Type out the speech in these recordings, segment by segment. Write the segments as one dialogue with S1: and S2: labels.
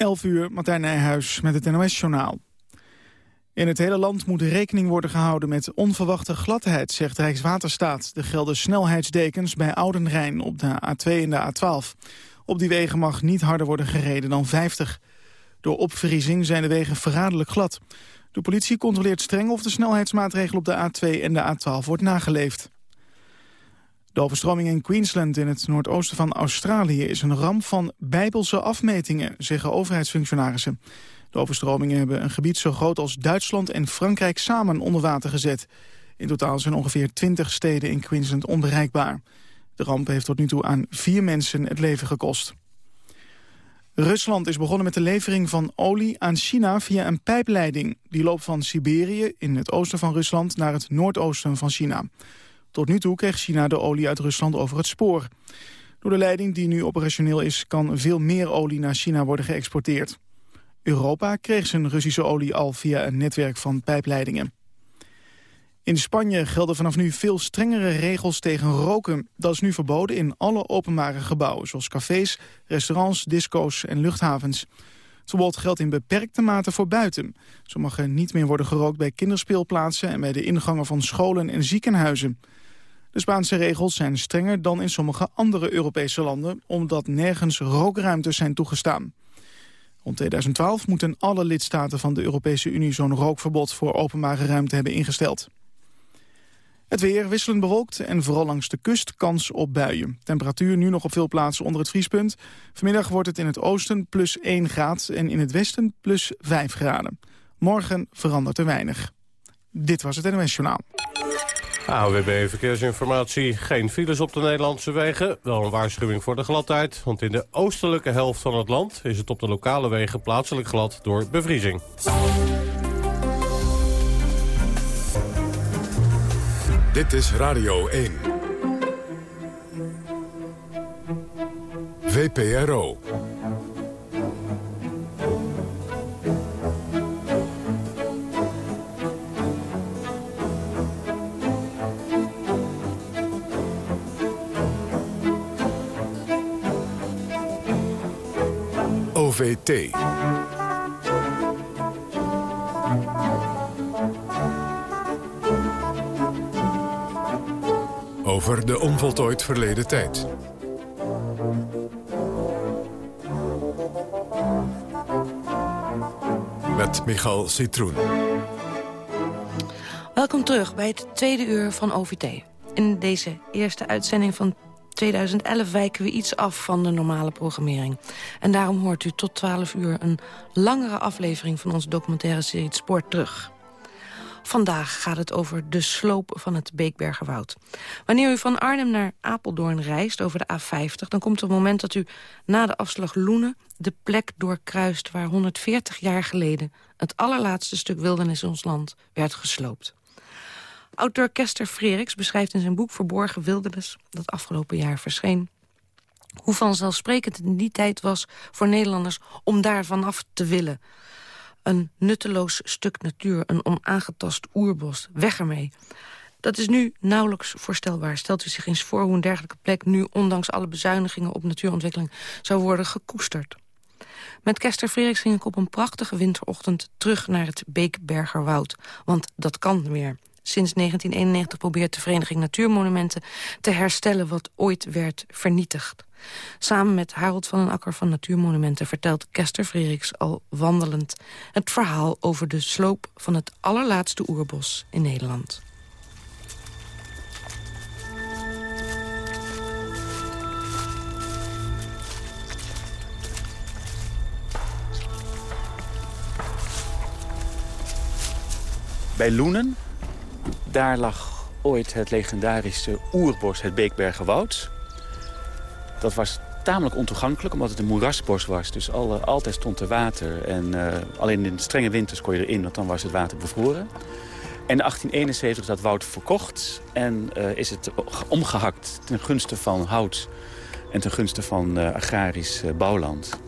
S1: 11 uur, Martijn Nijhuis met het NOS-journaal. In het hele land moet rekening worden gehouden met onverwachte gladheid, zegt Rijkswaterstaat. Er gelden snelheidsdekens bij Oudenrijn op de A2 en de A12. Op die wegen mag niet harder worden gereden dan 50. Door opvriezing zijn de wegen verraderlijk glad. De politie controleert streng of de snelheidsmaatregel op de A2 en de A12 wordt nageleefd. De overstroming in Queensland in het noordoosten van Australië is een ramp van bijbelse afmetingen, zeggen overheidsfunctionarissen. De overstromingen hebben een gebied zo groot als Duitsland en Frankrijk samen onder water gezet. In totaal zijn ongeveer 20 steden in Queensland onbereikbaar. De ramp heeft tot nu toe aan vier mensen het leven gekost. Rusland is begonnen met de levering van olie aan China via een pijpleiding. Die loopt van Siberië in het oosten van Rusland naar het noordoosten van China. Tot nu toe kreeg China de olie uit Rusland over het spoor. Door de leiding die nu operationeel is... kan veel meer olie naar China worden geëxporteerd. Europa kreeg zijn Russische olie al via een netwerk van pijpleidingen. In Spanje gelden vanaf nu veel strengere regels tegen roken. Dat is nu verboden in alle openbare gebouwen... zoals cafés, restaurants, disco's en luchthavens. Het verbod geldt in beperkte mate voor buiten. Zo mag niet meer worden gerookt bij kinderspeelplaatsen... en bij de ingangen van scholen en ziekenhuizen. De Spaanse regels zijn strenger dan in sommige andere Europese landen... omdat nergens rookruimtes zijn toegestaan. Rond 2012 moeten alle lidstaten van de Europese Unie... zo'n rookverbod voor openbare ruimte hebben ingesteld. Het weer wisselend bewolkt en vooral langs de kust kans op buien. Temperatuur nu nog op veel plaatsen onder het vriespunt. Vanmiddag wordt het in het oosten plus 1 graad en in het westen plus 5 graden. Morgen verandert er weinig. Dit was het NOS Journaal.
S2: AWB Verkeersinformatie. Geen files op de Nederlandse wegen. Wel een waarschuwing voor de gladheid. Want in de oostelijke helft van het land is het op de lokale wegen plaatselijk glad door bevriezing.
S3: Dit is Radio 1. VPRO. Over de onvoltooid verleden tijd. Met Michal Citroen.
S4: Welkom terug bij het tweede uur van OVT. In deze eerste uitzending van 2011 wijken we iets af van de normale programmering. En daarom hoort u tot 12 uur een langere aflevering van onze documentaire serie Sport terug. Vandaag gaat het over de sloop van het Beekbergerwoud. Wanneer u van Arnhem naar Apeldoorn reist over de A50... dan komt het moment dat u na de afslag Loenen de plek doorkruist... waar 140 jaar geleden het allerlaatste stuk wildernis in ons land werd gesloopt. Auteur Kester Freriks beschrijft in zijn boek Verborgen Wildernis... dat afgelopen jaar verscheen... hoe vanzelfsprekend het in die tijd was voor Nederlanders om daar vanaf te willen. Een nutteloos stuk natuur, een onaangetast oerbos, weg ermee. Dat is nu nauwelijks voorstelbaar. Stelt u zich eens voor hoe een dergelijke plek nu... ondanks alle bezuinigingen op natuurontwikkeling zou worden gekoesterd. Met Kester Freriks ging ik op een prachtige winterochtend terug naar het Beekbergerwoud. Want dat kan weer. Sinds 1991 probeert de Vereniging Natuurmonumenten te herstellen wat ooit werd vernietigd. Samen met Harold van den Akker van Natuurmonumenten vertelt Kester Frederiks al wandelend het verhaal over de sloop van het allerlaatste oerbos in Nederland.
S5: Bij Loenen daar lag ooit het legendarische oerbos, het Beekbergenwoud. Dat was tamelijk ontoegankelijk, omdat het een moerasbos was. Dus alle, altijd stond er water. En uh, alleen in de strenge winters kon je erin, want dan was het water bevroren. En in 1871 is dat woud verkocht en uh, is het omgehakt ten gunste van hout en ten gunste van uh, agrarisch bouwland.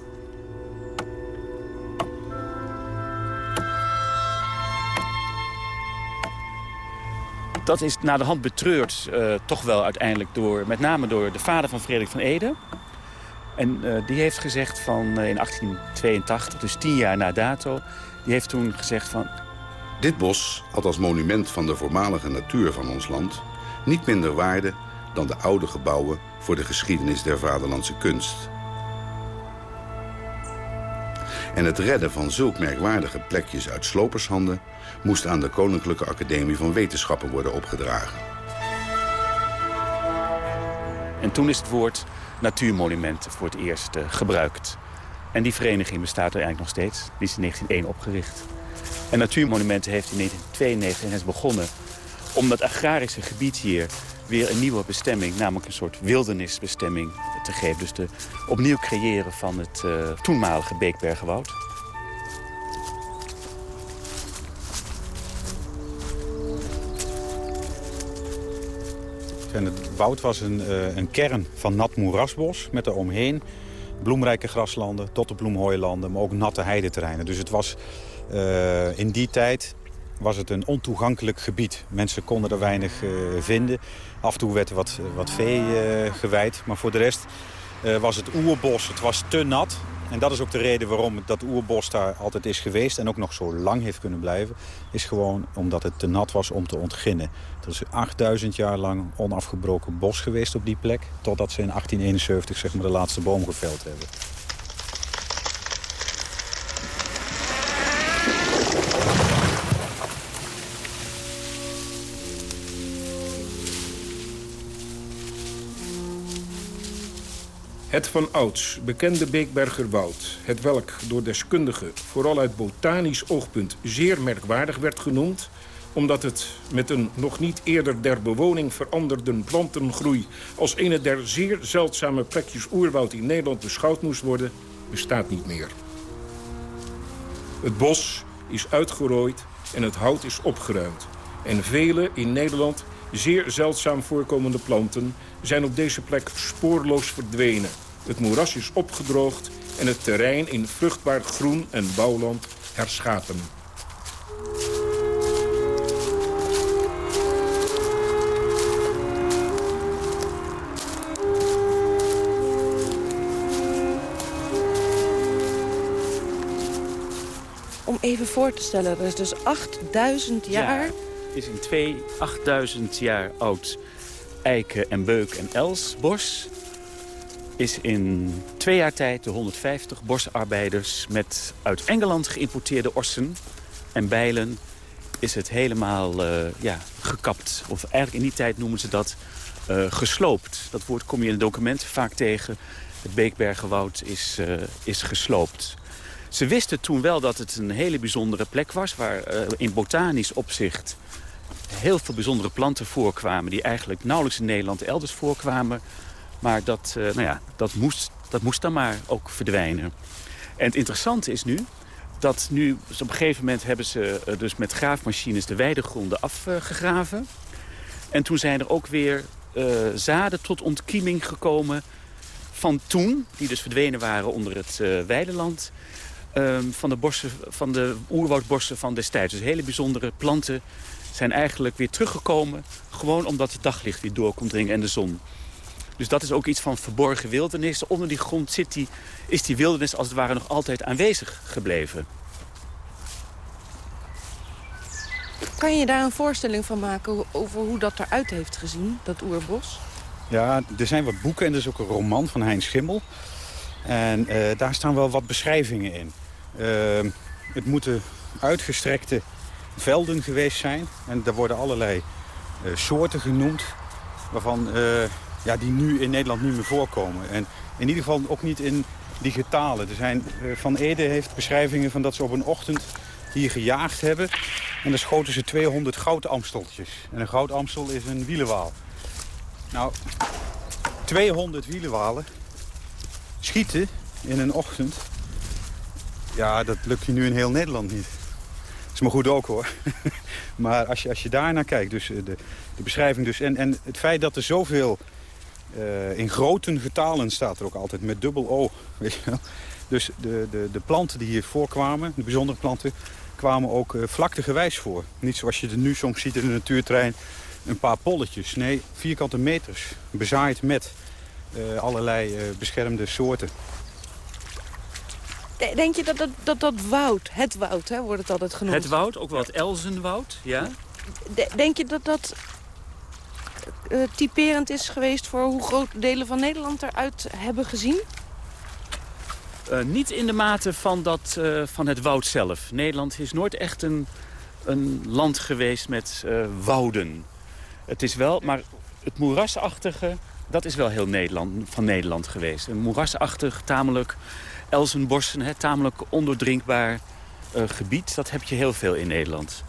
S5: Dat is na de hand betreurd uh, toch wel uiteindelijk door, met name door de vader van Frederik van Ede. En eh, die heeft gezegd van eh, in 1882, dus tien jaar na dato... die heeft toen gezegd van...
S6: Dit bos had als monument van de voormalige natuur van ons land... niet minder waarde dan de oude gebouwen voor de geschiedenis der vaderlandse kunst. En het redden van zulk merkwaardige plekjes uit slopershanden... moest aan de Koninklijke Academie van Wetenschappen worden opgedragen.
S5: En toen is het woord natuurmonumenten voor het eerst uh, gebruikt. En die vereniging bestaat er eigenlijk nog steeds. Die is in 1901 opgericht. En Natuurmonumenten heeft in 1992 is begonnen om dat agrarische gebied hier weer een nieuwe bestemming, namelijk een soort wildernisbestemming te geven. Dus de opnieuw creëren van het uh, toenmalige Beekbergenwoud.
S7: En het woud was een, uh, een kern van nat moerasbos met eromheen bloemrijke graslanden tot de bloemhooilanden, maar ook natte heideterreinen. Dus het was uh, in die tijd was het een ontoegankelijk gebied. Mensen konden er weinig uh, vinden. Af en toe werd er wat, wat vee gewijd. Maar voor de rest was het oerbos, het was te nat. En dat is ook de reden waarom dat oerbos daar altijd is geweest... en ook nog zo lang heeft kunnen blijven... is gewoon omdat het te nat was om te ontginnen. Er is 8000 jaar lang onafgebroken bos geweest op die plek... totdat ze in 1871 zeg maar, de laatste boom geveld hebben.
S8: Het van ouds bekende Beekbergerwoud, het welk door deskundigen vooral uit botanisch oogpunt zeer merkwaardig werd genoemd, omdat het met een nog niet eerder der bewoning veranderden plantengroei als een der zeer zeldzame plekjes oerwoud in Nederland beschouwd moest worden, bestaat niet meer. Het bos is uitgerooid en het hout is opgeruimd. En vele in Nederland zeer zeldzaam voorkomende planten zijn op deze plek spoorloos verdwenen. Het moeras is opgedroogd en het terrein in vruchtbaar groen en bouwland herschapen.
S4: Om even voor te stellen, er is dus 8000 jaar... Ja,
S5: is in twee 8000 jaar oud eiken en beuk en elsbos is in twee jaar tijd de 150 bosarbeiders met uit Engeland geïmporteerde orsen en bijlen is het helemaal uh, ja, gekapt. Of eigenlijk in die tijd noemen ze dat uh, gesloopt. Dat woord kom je in de documenten vaak tegen. Het Beekbergenwoud is, uh, is gesloopt. Ze wisten toen wel dat het een hele bijzondere plek was... waar in botanisch opzicht heel veel bijzondere planten voorkwamen... die eigenlijk nauwelijks in Nederland elders voorkwamen. Maar dat, uh, nou ja, dat, moest, dat moest dan maar ook verdwijnen. En het interessante is nu dat nu dus op een gegeven moment hebben ze uh, dus met graafmachines de weidegronden afgegraven. en toen zijn er ook weer uh, zaden tot ontkieming gekomen van toen, die dus verdwenen waren onder het weideland. Ehm, van de, bossen, van de oerwoudbossen van destijds. Dus hele bijzondere planten zijn eigenlijk weer teruggekomen. Gewoon omdat het daglicht weer door komt dringen en de zon. Dus dat is ook iets van verborgen wildernis. Onder die grond zit die, is die wildernis als het ware nog altijd aanwezig gebleven.
S4: Kan je daar een voorstelling van maken over hoe dat eruit heeft gezien, dat oerbos?
S7: Ja, er zijn wat boeken en er is ook een roman van Hein Schimmel. En uh, daar staan wel wat beschrijvingen in. Uh, het moeten uitgestrekte velden geweest zijn. En er worden allerlei uh, soorten genoemd. Waarvan ja, die nu in Nederland niet meer voorkomen. En in ieder geval ook niet in die getalen. Er zijn, eh, Van Ede heeft beschrijvingen van dat ze op een ochtend hier gejaagd hebben. En dan schoten ze 200 goudamsteltjes. En een goudamstel is een wielenwaal. Nou, 200 wielenwalen schieten in een ochtend... Ja, dat lukt je nu in heel Nederland niet. Maar goed ook hoor. maar als je, als je daar naar kijkt, dus eh, de, de beschrijving dus... En, en het feit dat er zoveel uh, in grote getalen staat er ook altijd met dubbel O. Weet je wel? Dus de, de, de planten die hier voorkwamen, de bijzondere planten, kwamen ook uh, vlaktegewijs voor. Niet zoals je er nu soms ziet in de natuurtrein, een paar polletjes. Nee, vierkante meters, bezaaid met allerlei beschermde soorten.
S4: Denk je dat dat, dat, dat woud, het woud hè, wordt het altijd genoemd?
S5: Het woud, ook wel het Elzenwoud, ja.
S4: Denk je dat dat uh, typerend is geweest voor hoe grote delen van Nederland eruit hebben gezien?
S5: Uh, niet in de mate van, dat, uh, van het woud zelf. Nederland is nooit echt een, een land geweest met wouden. Het is wel, maar het moerasachtige, dat is wel heel Nederland, van Nederland geweest. Een moerasachtig, tamelijk Elzenbossen, hè, tamelijk onderdrinkbaar gebied. Dat heb je heel veel in Nederland.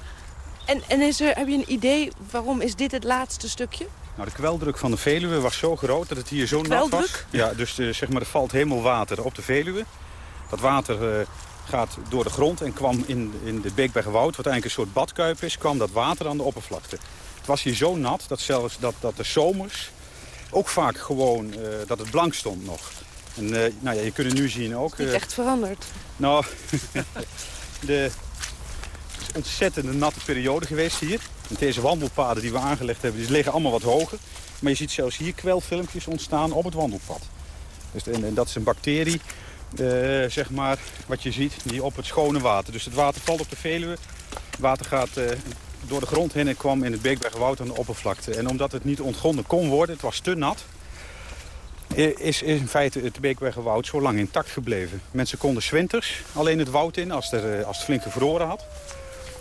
S4: En, en is er, heb je een idee waarom is dit het laatste stukje?
S7: Nou, de kweldruk van de Veluwe was zo groot dat het hier zo nat was. Ja, dus uh, zeg maar, er valt helemaal water op de Veluwe. Dat water uh, gaat door de grond en kwam in, in de Beekbergwoud, wat eigenlijk een soort badkuip is, kwam dat water aan de oppervlakte. Het was hier zo nat dat zelfs dat, dat de zomers ook vaak gewoon uh, dat het blank stond nog. En nou ja, je kunt het nu zien ook.
S4: Het is echt veranderd.
S7: Nou, de, ontzettende natte periode geweest hier. En deze wandelpaden die we aangelegd hebben, die liggen allemaal wat hoger. Maar je ziet zelfs hier kwelfilmpjes ontstaan op het wandelpad. Dus, en, en dat is een bacterie, uh, zeg maar, wat je ziet, die op het schone water. Dus het water valt op de Veluwe. Het water gaat uh, door de grond heen en kwam in het Beekbergwoud aan de oppervlakte. En omdat het niet ontgonnen kon worden, het was te nat... Is, is in feite het Beekbergenwoud zo lang intact gebleven. Mensen konden zwinters alleen het woud in als, er, eh, als het flink gevroren had.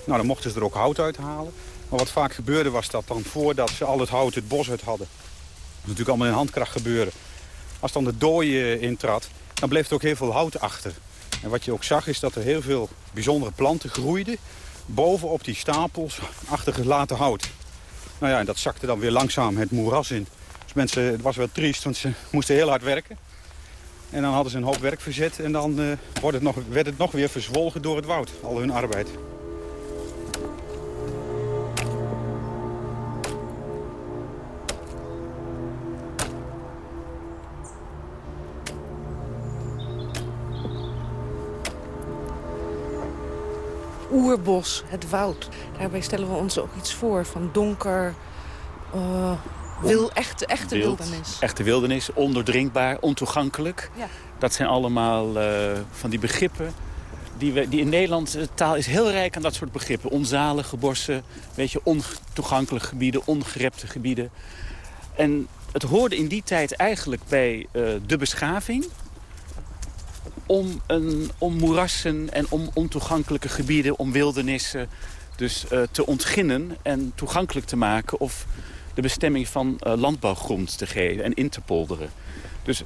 S7: Nou, dan mochten ze er ook hout uit halen. Maar wat vaak gebeurde was dat dan voordat ze al het hout het bos uit hadden... dat natuurlijk allemaal in handkracht gebeuren. Als dan de dooi intrad, dan bleef er ook heel veel hout achter. En wat je ook zag is dat er heel veel bijzondere planten groeiden... bovenop die stapels achtergelaten hout. Nou ja, en dat zakte dan weer langzaam het moeras in. Mensen, het was wel triest, want ze moesten heel hard werken. En dan hadden ze een hoop werk verzet en dan uh, wordt het nog, werd het nog weer verzwolgen door het woud, al hun arbeid.
S4: oerbos, het woud. Daarbij stellen we ons ook iets voor van donker, uh, wil, echte, echte
S5: Wild,
S4: wildernis.
S5: Echte wildernis, onderdrinkbaar, ontoegankelijk.
S4: Ja.
S5: Dat zijn allemaal uh, van die begrippen. Die, we, die in Nederland, de taal is heel rijk aan dat soort begrippen. Onzalige bossen, weet je, ontoegankelijke gebieden, ongerepte gebieden. En het hoorde in die tijd eigenlijk bij uh, de beschaving om, een, om moerassen en om ontoegankelijke gebieden, om wildernissen... dus uh, te ontginnen en toegankelijk te maken... of de bestemming van uh, landbouwgrond te geven en in te polderen. Dus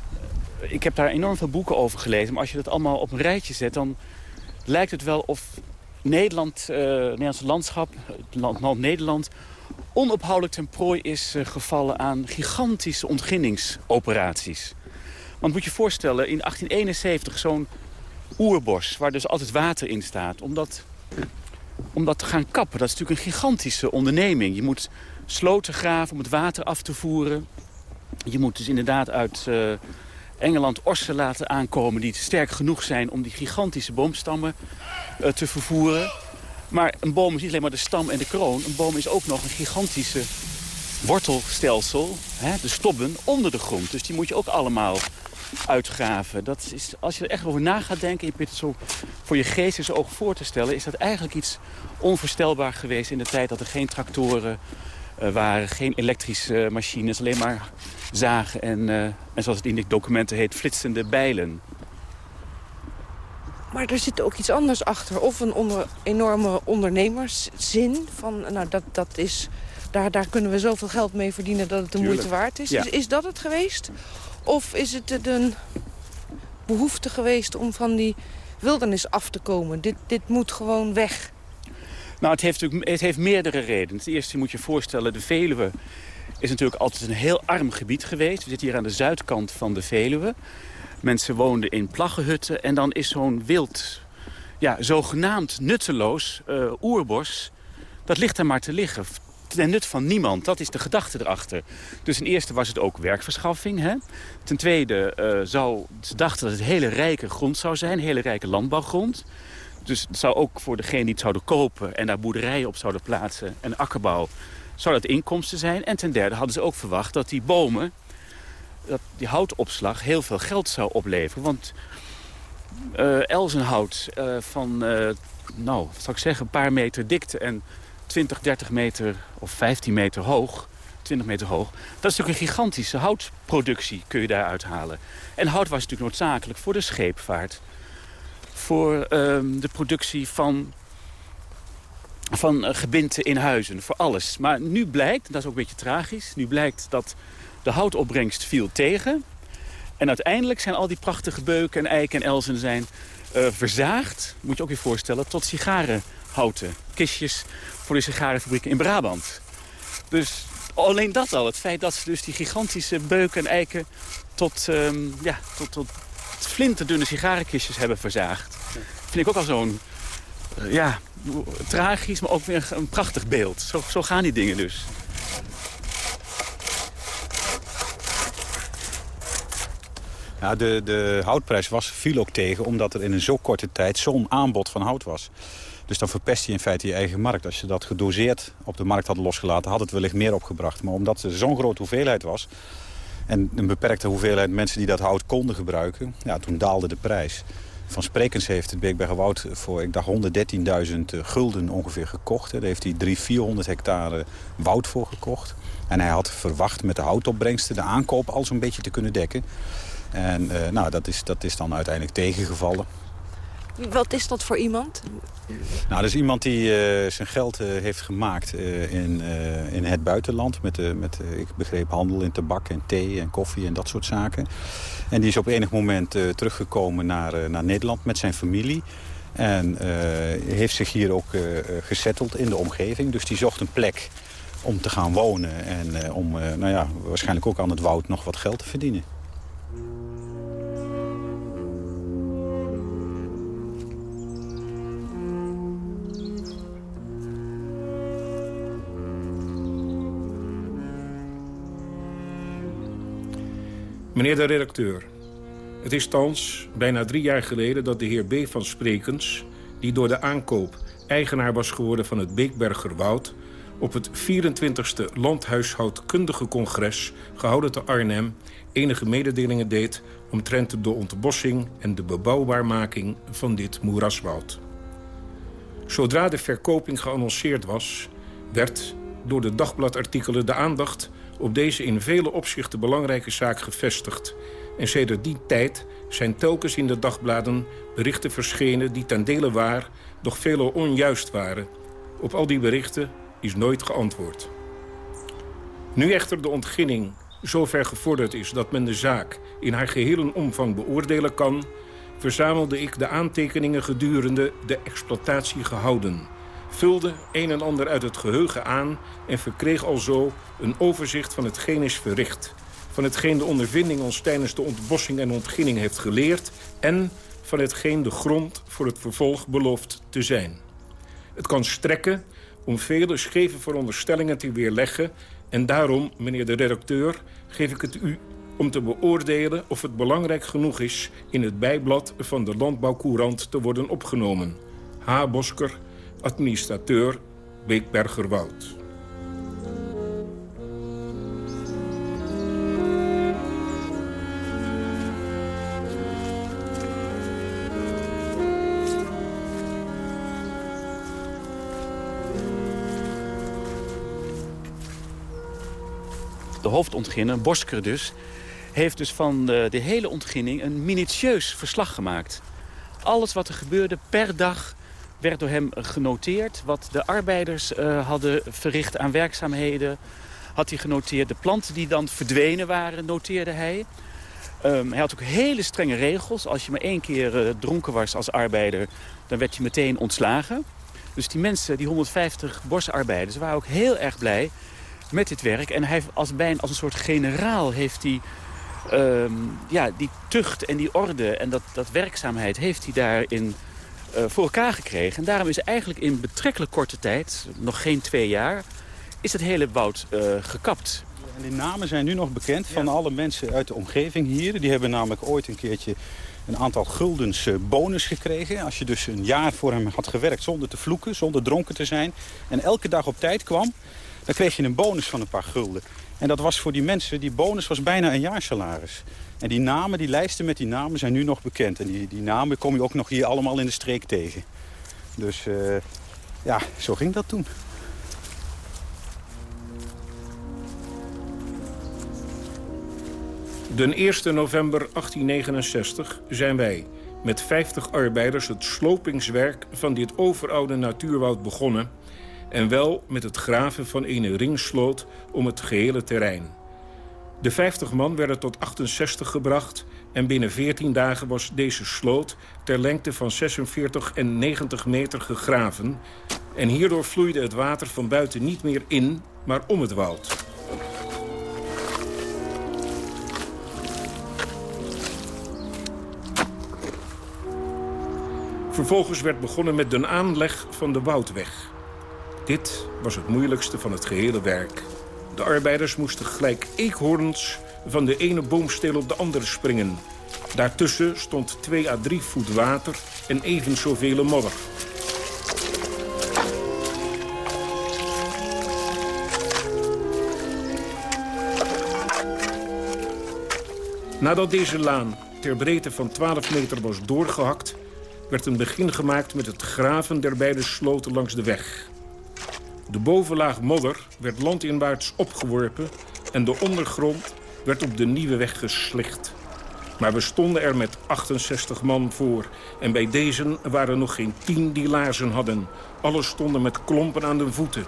S5: uh, ik heb daar enorm veel boeken over gelezen. Maar als je dat allemaal op een rijtje zet, dan lijkt het wel of Nederland, het Nederlandse landschap, het land, land Nederland... onophoudelijk ten prooi is gevallen aan gigantische ontginningsoperaties. Want moet je voorstellen, in 1871 zo'n oerbos... waar dus altijd water in staat, om dat, om dat te gaan kappen... dat is natuurlijk een gigantische onderneming. Je moet sloten graven om het water af te voeren. Je moet dus inderdaad uit uh, Engeland orsen laten aankomen... die sterk genoeg zijn om die gigantische boomstammen uh, te vervoeren. Maar een boom is niet alleen maar de stam en de kroon. Een boom is ook nog een gigantische wortelstelsel, hè, de stobben, onder de grond. Dus die moet je ook allemaal uitgraven. Dat is, als je er echt over na gaat denken... je het zo voor je geestesoog voor te stellen... is dat eigenlijk iets onvoorstelbaar geweest in de tijd dat er geen tractoren waren. Geen elektrische machines, alleen maar zagen en, uh, en zoals het in de documenten heet, flitsende bijlen.
S4: Maar er zit ook iets anders achter. Of een onder, enorme ondernemerszin. Van, nou, dat, dat is, daar, daar kunnen we zoveel geld mee verdienen dat het de
S5: Tuurlijk.
S4: moeite waard is.
S5: Ja.
S4: is. Is dat het geweest? Of is het een behoefte geweest om van die wildernis af te komen? Dit, dit moet gewoon weg.
S5: Nou, het heeft, het heeft meerdere redenen. Ten eerste moet je voorstellen, de Veluwe is natuurlijk altijd een heel arm gebied geweest. We zitten hier aan de zuidkant van de Veluwe. Mensen woonden in plaggenhutten en dan is zo'n wild, ja, zogenaamd nutteloos uh, oerbos... dat ligt er maar te liggen ten nut van niemand. Dat is de gedachte erachter. Dus ten eerste was het ook werkverschaffing. Hè? Ten tweede uh, zou, ze dachten dat het hele rijke grond zou zijn. Hele rijke landbouwgrond. Dus het zou ook voor degene die het zouden kopen... en daar boerderijen op zouden plaatsen en akkerbouw... zou dat inkomsten zijn. En ten derde hadden ze ook verwacht dat die bomen... dat die houtopslag heel veel geld zou opleveren. Want uh, elzenhout uh, van, uh, nou, wat ik zeggen, een paar meter dikte en 20, 30 meter of 15 meter hoog, 20 meter hoog. Dat is natuurlijk een gigantische houtproductie kun je daar uithalen. En hout was natuurlijk noodzakelijk voor de scheepvaart. Voor uh, de productie van, van uh, gebinten in huizen, voor alles. Maar nu blijkt, dat is ook een beetje tragisch... nu blijkt dat de houtopbrengst viel tegen. En uiteindelijk zijn al die prachtige beuken en eiken en elzen zijn uh, verzaagd... moet je ook weer voorstellen, tot sigarenhouten. Kistjes voor de sigarenfabrieken in Brabant. Dus alleen dat al, het feit dat ze dus die gigantische beuken en eiken... tot, um, ja, tot, tot flinterdunne sigarenkistjes hebben verzaagd. Vind ik ook al zo'n, uh, ja, tragisch, maar ook weer een, prachtig beeld. Zo, zo gaan die dingen dus.
S7: De, de houtprijs was, viel ook tegen omdat er in een zo korte tijd zo'n aanbod van hout was. Dus dan verpest je in feite je eigen markt. Als je dat gedoseerd op de markt had losgelaten, had het wellicht meer opgebracht. Maar omdat er zo'n grote hoeveelheid was... en een beperkte hoeveelheid mensen die dat hout konden gebruiken... Ja, toen daalde de prijs. Van Sprekens heeft het Beekbergen voor, ik dacht, 113.000 gulden ongeveer gekocht. Daar heeft hij 300, 400 hectare woud voor gekocht. En hij had verwacht met de houtopbrengsten de aankoop al zo'n beetje te kunnen dekken. En uh, nou, dat, is, dat is dan uiteindelijk tegengevallen.
S4: Wat is dat voor iemand?
S7: Nou, dat is iemand die uh, zijn geld uh, heeft gemaakt uh, in, in het buitenland. Met, met ik begreep, handel in tabak en thee en koffie en dat soort zaken. En die is op enig moment teruggekomen naar, naar Nederland met zijn familie. En heeft zich hier ook gesetteld in de omgeving. Dus die zocht een plek om te gaan wonen. En om nou ja, waarschijnlijk ook aan het woud nog wat geld te verdienen.
S8: Meneer de redacteur, het is thans bijna drie jaar geleden dat de heer B. van Sprekens... die door de aankoop eigenaar was geworden van het Beekberger Woud... op het 24e Landhuishoudkundige Congres, gehouden te Arnhem... enige mededelingen deed omtrent de ontbossing en de bebouwbaarmaking van dit moeraswoud. Zodra de verkoping geannonceerd was, werd door de dagbladartikelen de aandacht op deze in vele opzichten belangrijke zaak gevestigd. En sedert die tijd zijn telkens in de dagbladen berichten verschenen... die ten dele waar, doch vele onjuist waren. Op al die berichten is nooit geantwoord. Nu echter de ontginning zover gevorderd is dat men de zaak in haar gehele omvang beoordelen kan... verzamelde ik de aantekeningen gedurende de exploitatie gehouden vulde een en ander uit het geheugen aan... en verkreeg alzo een overzicht van hetgeen is verricht. Van hetgeen de ondervinding ons tijdens de ontbossing en ontginning heeft geleerd... en van hetgeen de grond voor het vervolg belooft te zijn. Het kan strekken om vele scheve veronderstellingen te weerleggen... en daarom, meneer de redacteur, geef ik het u om te beoordelen of het belangrijk genoeg is... in het bijblad van de Landbouwcourant te worden opgenomen. H. Bosker, administrateur Beekbergerwoud.
S5: De hoofdontginner, Bosker dus, heeft dus van de, de hele ontginning een minutieus verslag gemaakt. Alles wat er gebeurde per dag werd door hem genoteerd. Wat de arbeiders uh, hadden verricht aan werkzaamheden had hij genoteerd. De planten die dan verdwenen waren, noteerde hij. Um, hij had ook hele strenge regels. Als je maar één keer uh, dronken was als arbeider, dan werd je meteen ontslagen. Dus die mensen, die 150 bosarbeiders, waren ook heel erg blij met dit werk. En hij als bijna als een soort generaal heeft hij... Um, ja, die tucht en die orde en dat, dat werkzaamheid heeft hij daarin voor elkaar gekregen. En daarom is eigenlijk in betrekkelijk korte tijd, nog geen twee jaar... is het hele woud uh, gekapt.
S7: En die namen zijn nu nog bekend van alle mensen uit de omgeving hier. Die hebben namelijk ooit een keertje een aantal guldens uh, bonus gekregen. Als je dus een jaar voor hem had gewerkt zonder te vloeken, zonder dronken te zijn... en elke dag op tijd kwam, dan kreeg je een bonus van een paar gulden. En dat was voor die mensen, die bonus was bijna een jaarsalaris. En die namen, die lijsten met die namen zijn nu nog bekend. En die, die namen kom je ook nog hier allemaal in de streek tegen. Dus uh, ja, zo ging dat toen.
S8: De 1 november 1869 zijn wij met 50 arbeiders het slopingswerk van dit overoude natuurwoud begonnen... en wel met het graven van een ringsloot om het gehele terrein. De 50 man werden tot 68 gebracht en binnen 14 dagen was deze sloot ter lengte van 46 en 90 meter gegraven. En hierdoor vloeide het water van buiten niet meer in, maar om het woud. Vervolgens werd begonnen met de aanleg van de Woudweg. Dit was het moeilijkste van het gehele werk. De arbeiders moesten gelijk eekhoorns van de ene boomsteel op de andere springen. Daartussen stond 2 à 3 voet water en even zoveel modder. Nadat deze laan ter breedte van 12 meter was doorgehakt... werd een begin gemaakt met het graven der beide sloten langs de weg. De bovenlaag modder werd landinwaarts opgeworpen... en de ondergrond werd op de nieuwe weg geslicht. Maar we stonden er met 68 man voor. En bij deze waren nog geen tien die laarzen hadden. Alle stonden met klompen aan de voeten.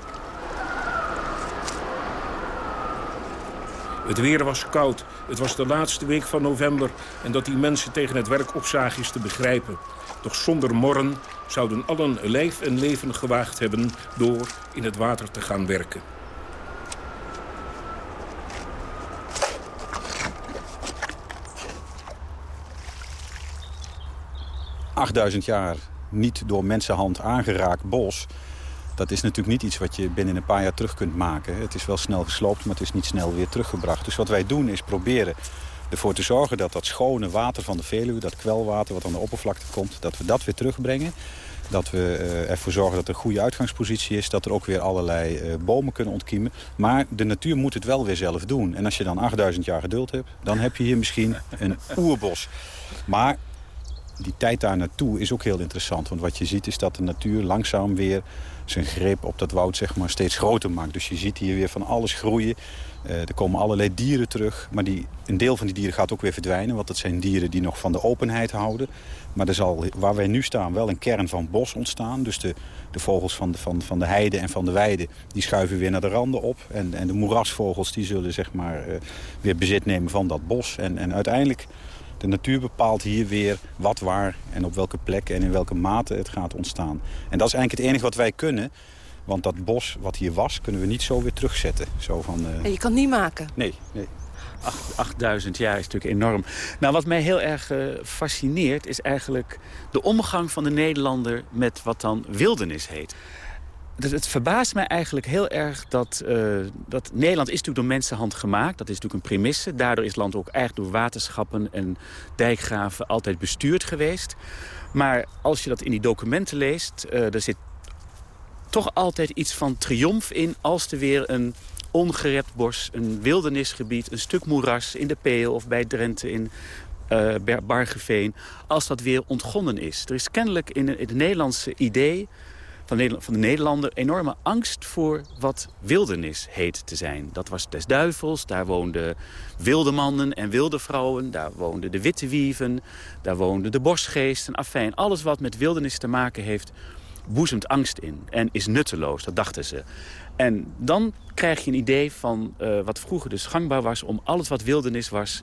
S8: Het weer was koud. Het was de laatste week van november. En dat die mensen tegen het werk opzagen is te begrijpen. Doch zonder morren zouden allen lijf en leven gewaagd hebben... door in het water te gaan werken.
S7: 8000 jaar niet door mensenhand aangeraakt bos... dat is natuurlijk niet iets wat je binnen een paar jaar terug kunt maken. Het is wel snel gesloopt, maar het is niet snel weer teruggebracht. Dus wat wij doen is proberen ervoor te zorgen dat dat schone water van de Veluwe... dat kwelwater wat aan de oppervlakte komt, dat we dat weer terugbrengen. Dat we uh, ervoor zorgen dat er een goede uitgangspositie is. Dat er ook weer allerlei uh, bomen kunnen ontkiemen. Maar de natuur moet het wel weer zelf doen. En als je dan 8000 jaar geduld hebt, dan heb je hier misschien een oerbos. Maar die tijd daar naartoe is ook heel interessant. Want wat je ziet is dat de natuur langzaam weer zijn greep op dat woud zeg maar, steeds groter maakt. Dus je ziet hier weer van alles groeien. Uh, er komen allerlei dieren terug. Maar die, een deel van die dieren gaat ook weer verdwijnen. Want dat zijn dieren die nog van de openheid houden. Maar er zal, waar wij nu staan, wel een kern van bos ontstaan. Dus de, de vogels van de, van, van de heide en van de weide... die schuiven weer naar de randen op. En, en de moerasvogels die zullen zeg maar, uh, weer bezit nemen van dat bos. En, en uiteindelijk de natuur bepaalt hier weer wat, waar en op welke plek en in welke mate het gaat ontstaan. En dat is eigenlijk het enige wat wij kunnen. Want dat bos wat hier was, kunnen we niet zo weer terugzetten. Zo van, uh...
S4: En je kan het niet maken?
S7: Nee, nee.
S5: 8000 jaar is natuurlijk enorm. Nou, wat mij heel erg uh, fascineert is eigenlijk de omgang van de Nederlander met wat dan wildernis heet dus het verbaast mij eigenlijk heel erg dat, uh, dat Nederland is natuurlijk door mensenhand gemaakt. Dat is natuurlijk een premisse. Daardoor is het land ook echt door waterschappen en dijkgraven altijd bestuurd geweest. Maar als je dat in die documenten leest, uh, er zit toch altijd iets van triomf in... als er weer een ongerept bos, een wildernisgebied, een stuk moeras in de Peel... of bij Drenthe in uh, Bargeveen, als dat weer ontgonnen is. Er is kennelijk in het Nederlandse idee van de, Nederlander enorme angst voor wat wildernis heet te zijn. Dat was des duivels, daar woonden wilde mannen en wilde vrouwen. Daar woonden de witte wieven, daar woonden de bosgeesten. Afijn, alles wat met wildernis te maken heeft, boezemt angst in. En is nutteloos, dat dachten ze. En dan krijg je een idee van uh, wat vroeger dus gangbaar was... om alles wat wildernis was,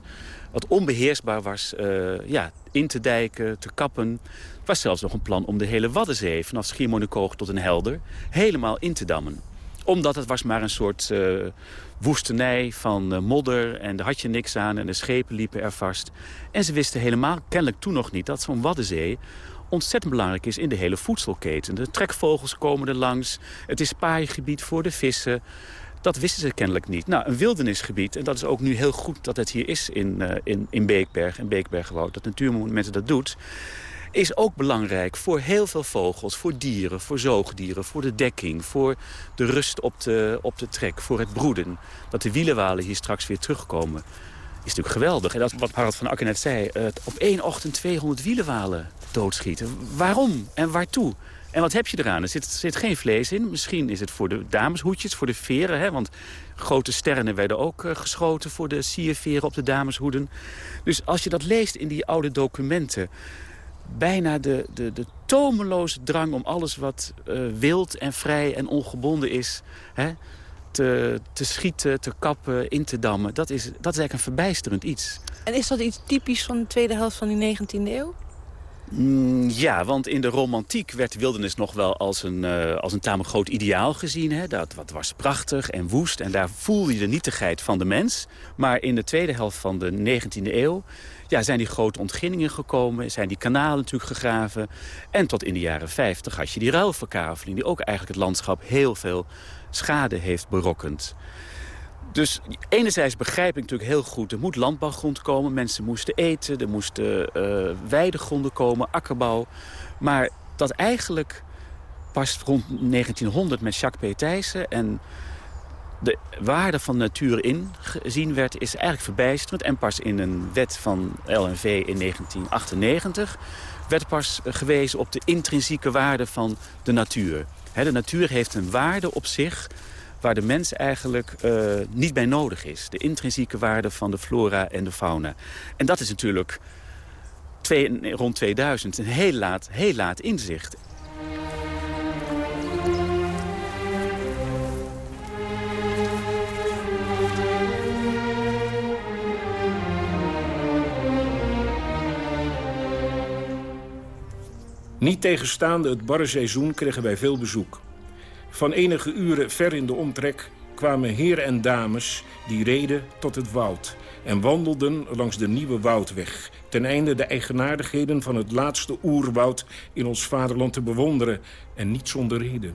S5: wat onbeheersbaar was, uh, ja, in te dijken, te kappen was zelfs nog een plan om de hele Waddenzee... vanaf Schiermonnikoog tot een Helder helemaal in te dammen. Omdat het was maar een soort uh, woestenij van uh, modder... en daar had je niks aan en de schepen liepen er vast. En ze wisten helemaal kennelijk toen nog niet dat zo'n Waddenzee ontzettend belangrijk is in de hele voedselketen. De trekvogels komen er langs, het is paaigebied voor de vissen... Dat wisten ze kennelijk niet. Nou, een wildernisgebied, en dat is ook nu heel goed dat het hier is in, uh, in, in Beekberg en Beekbergwoud... dat Natuurmonumenten dat doet is ook belangrijk voor heel veel vogels, voor dieren, voor zoogdieren, voor de dekking, voor de rust op de, op de trek, voor het broeden. Dat de wielenwalen hier straks weer terugkomen, is natuurlijk geweldig. En dat wat Harald van Akker net zei, uh, op één ochtend 200 wielenwalen doodschieten. Waarom en waartoe? En wat heb je eraan? Er zit, zit geen vlees in. Misschien is het voor de dameshoedjes, voor de veren. Hè? Want grote sterren werden ook uh, geschoten voor de sierveren op de dameshoeden. Dus als je dat leest in die oude documenten bijna de, de, de tomeloze drang om alles wat uh, wild en vrij en ongebonden is... Hè, te, te schieten, te kappen, in te dammen. Dat is, dat is eigenlijk een verbijsterend iets.
S4: En is dat iets typisch van de tweede helft van die 19e eeuw?
S5: Mm, ja, want in de romantiek werd wildernis nog wel als een, uh, als een tamelijk groot ideaal gezien. Hè? Dat, dat was prachtig en woest en daar voelde je de nietigheid van de mens. Maar in de tweede helft van de 19e eeuw ja, zijn die grote ontginningen gekomen, zijn die kanalen natuurlijk gegraven. En tot in de jaren 50 had je die ruilverkaveling... die ook eigenlijk het landschap heel veel schade heeft berokkend. Dus enerzijds begrijp ik natuurlijk heel goed, er moet landbouwgrond komen. Mensen moesten eten, er moesten uh, weidegronden komen, akkerbouw. Maar dat eigenlijk pas rond 1900 met Jacques P. Thijssen... en de waarde van natuur ingezien werd, is eigenlijk verbijsterend. En pas in een wet van LNV in 1998 werd pas gewezen op de intrinsieke waarde van de natuur. de natuur heeft een waarde op zich waar de mens eigenlijk uh, niet bij nodig is. De intrinsieke waarde van de flora en de fauna. En dat is natuurlijk twee, rond 2000 een heel laat, heel laat inzicht.
S8: Niet tegenstaande het barre seizoen kregen wij veel bezoek. Van enige uren ver in de omtrek kwamen heren en dames die reden tot het woud... en wandelden langs de Nieuwe Woudweg... ten einde de eigenaardigheden van het laatste oerwoud in ons vaderland te bewonderen... en niet zonder reden.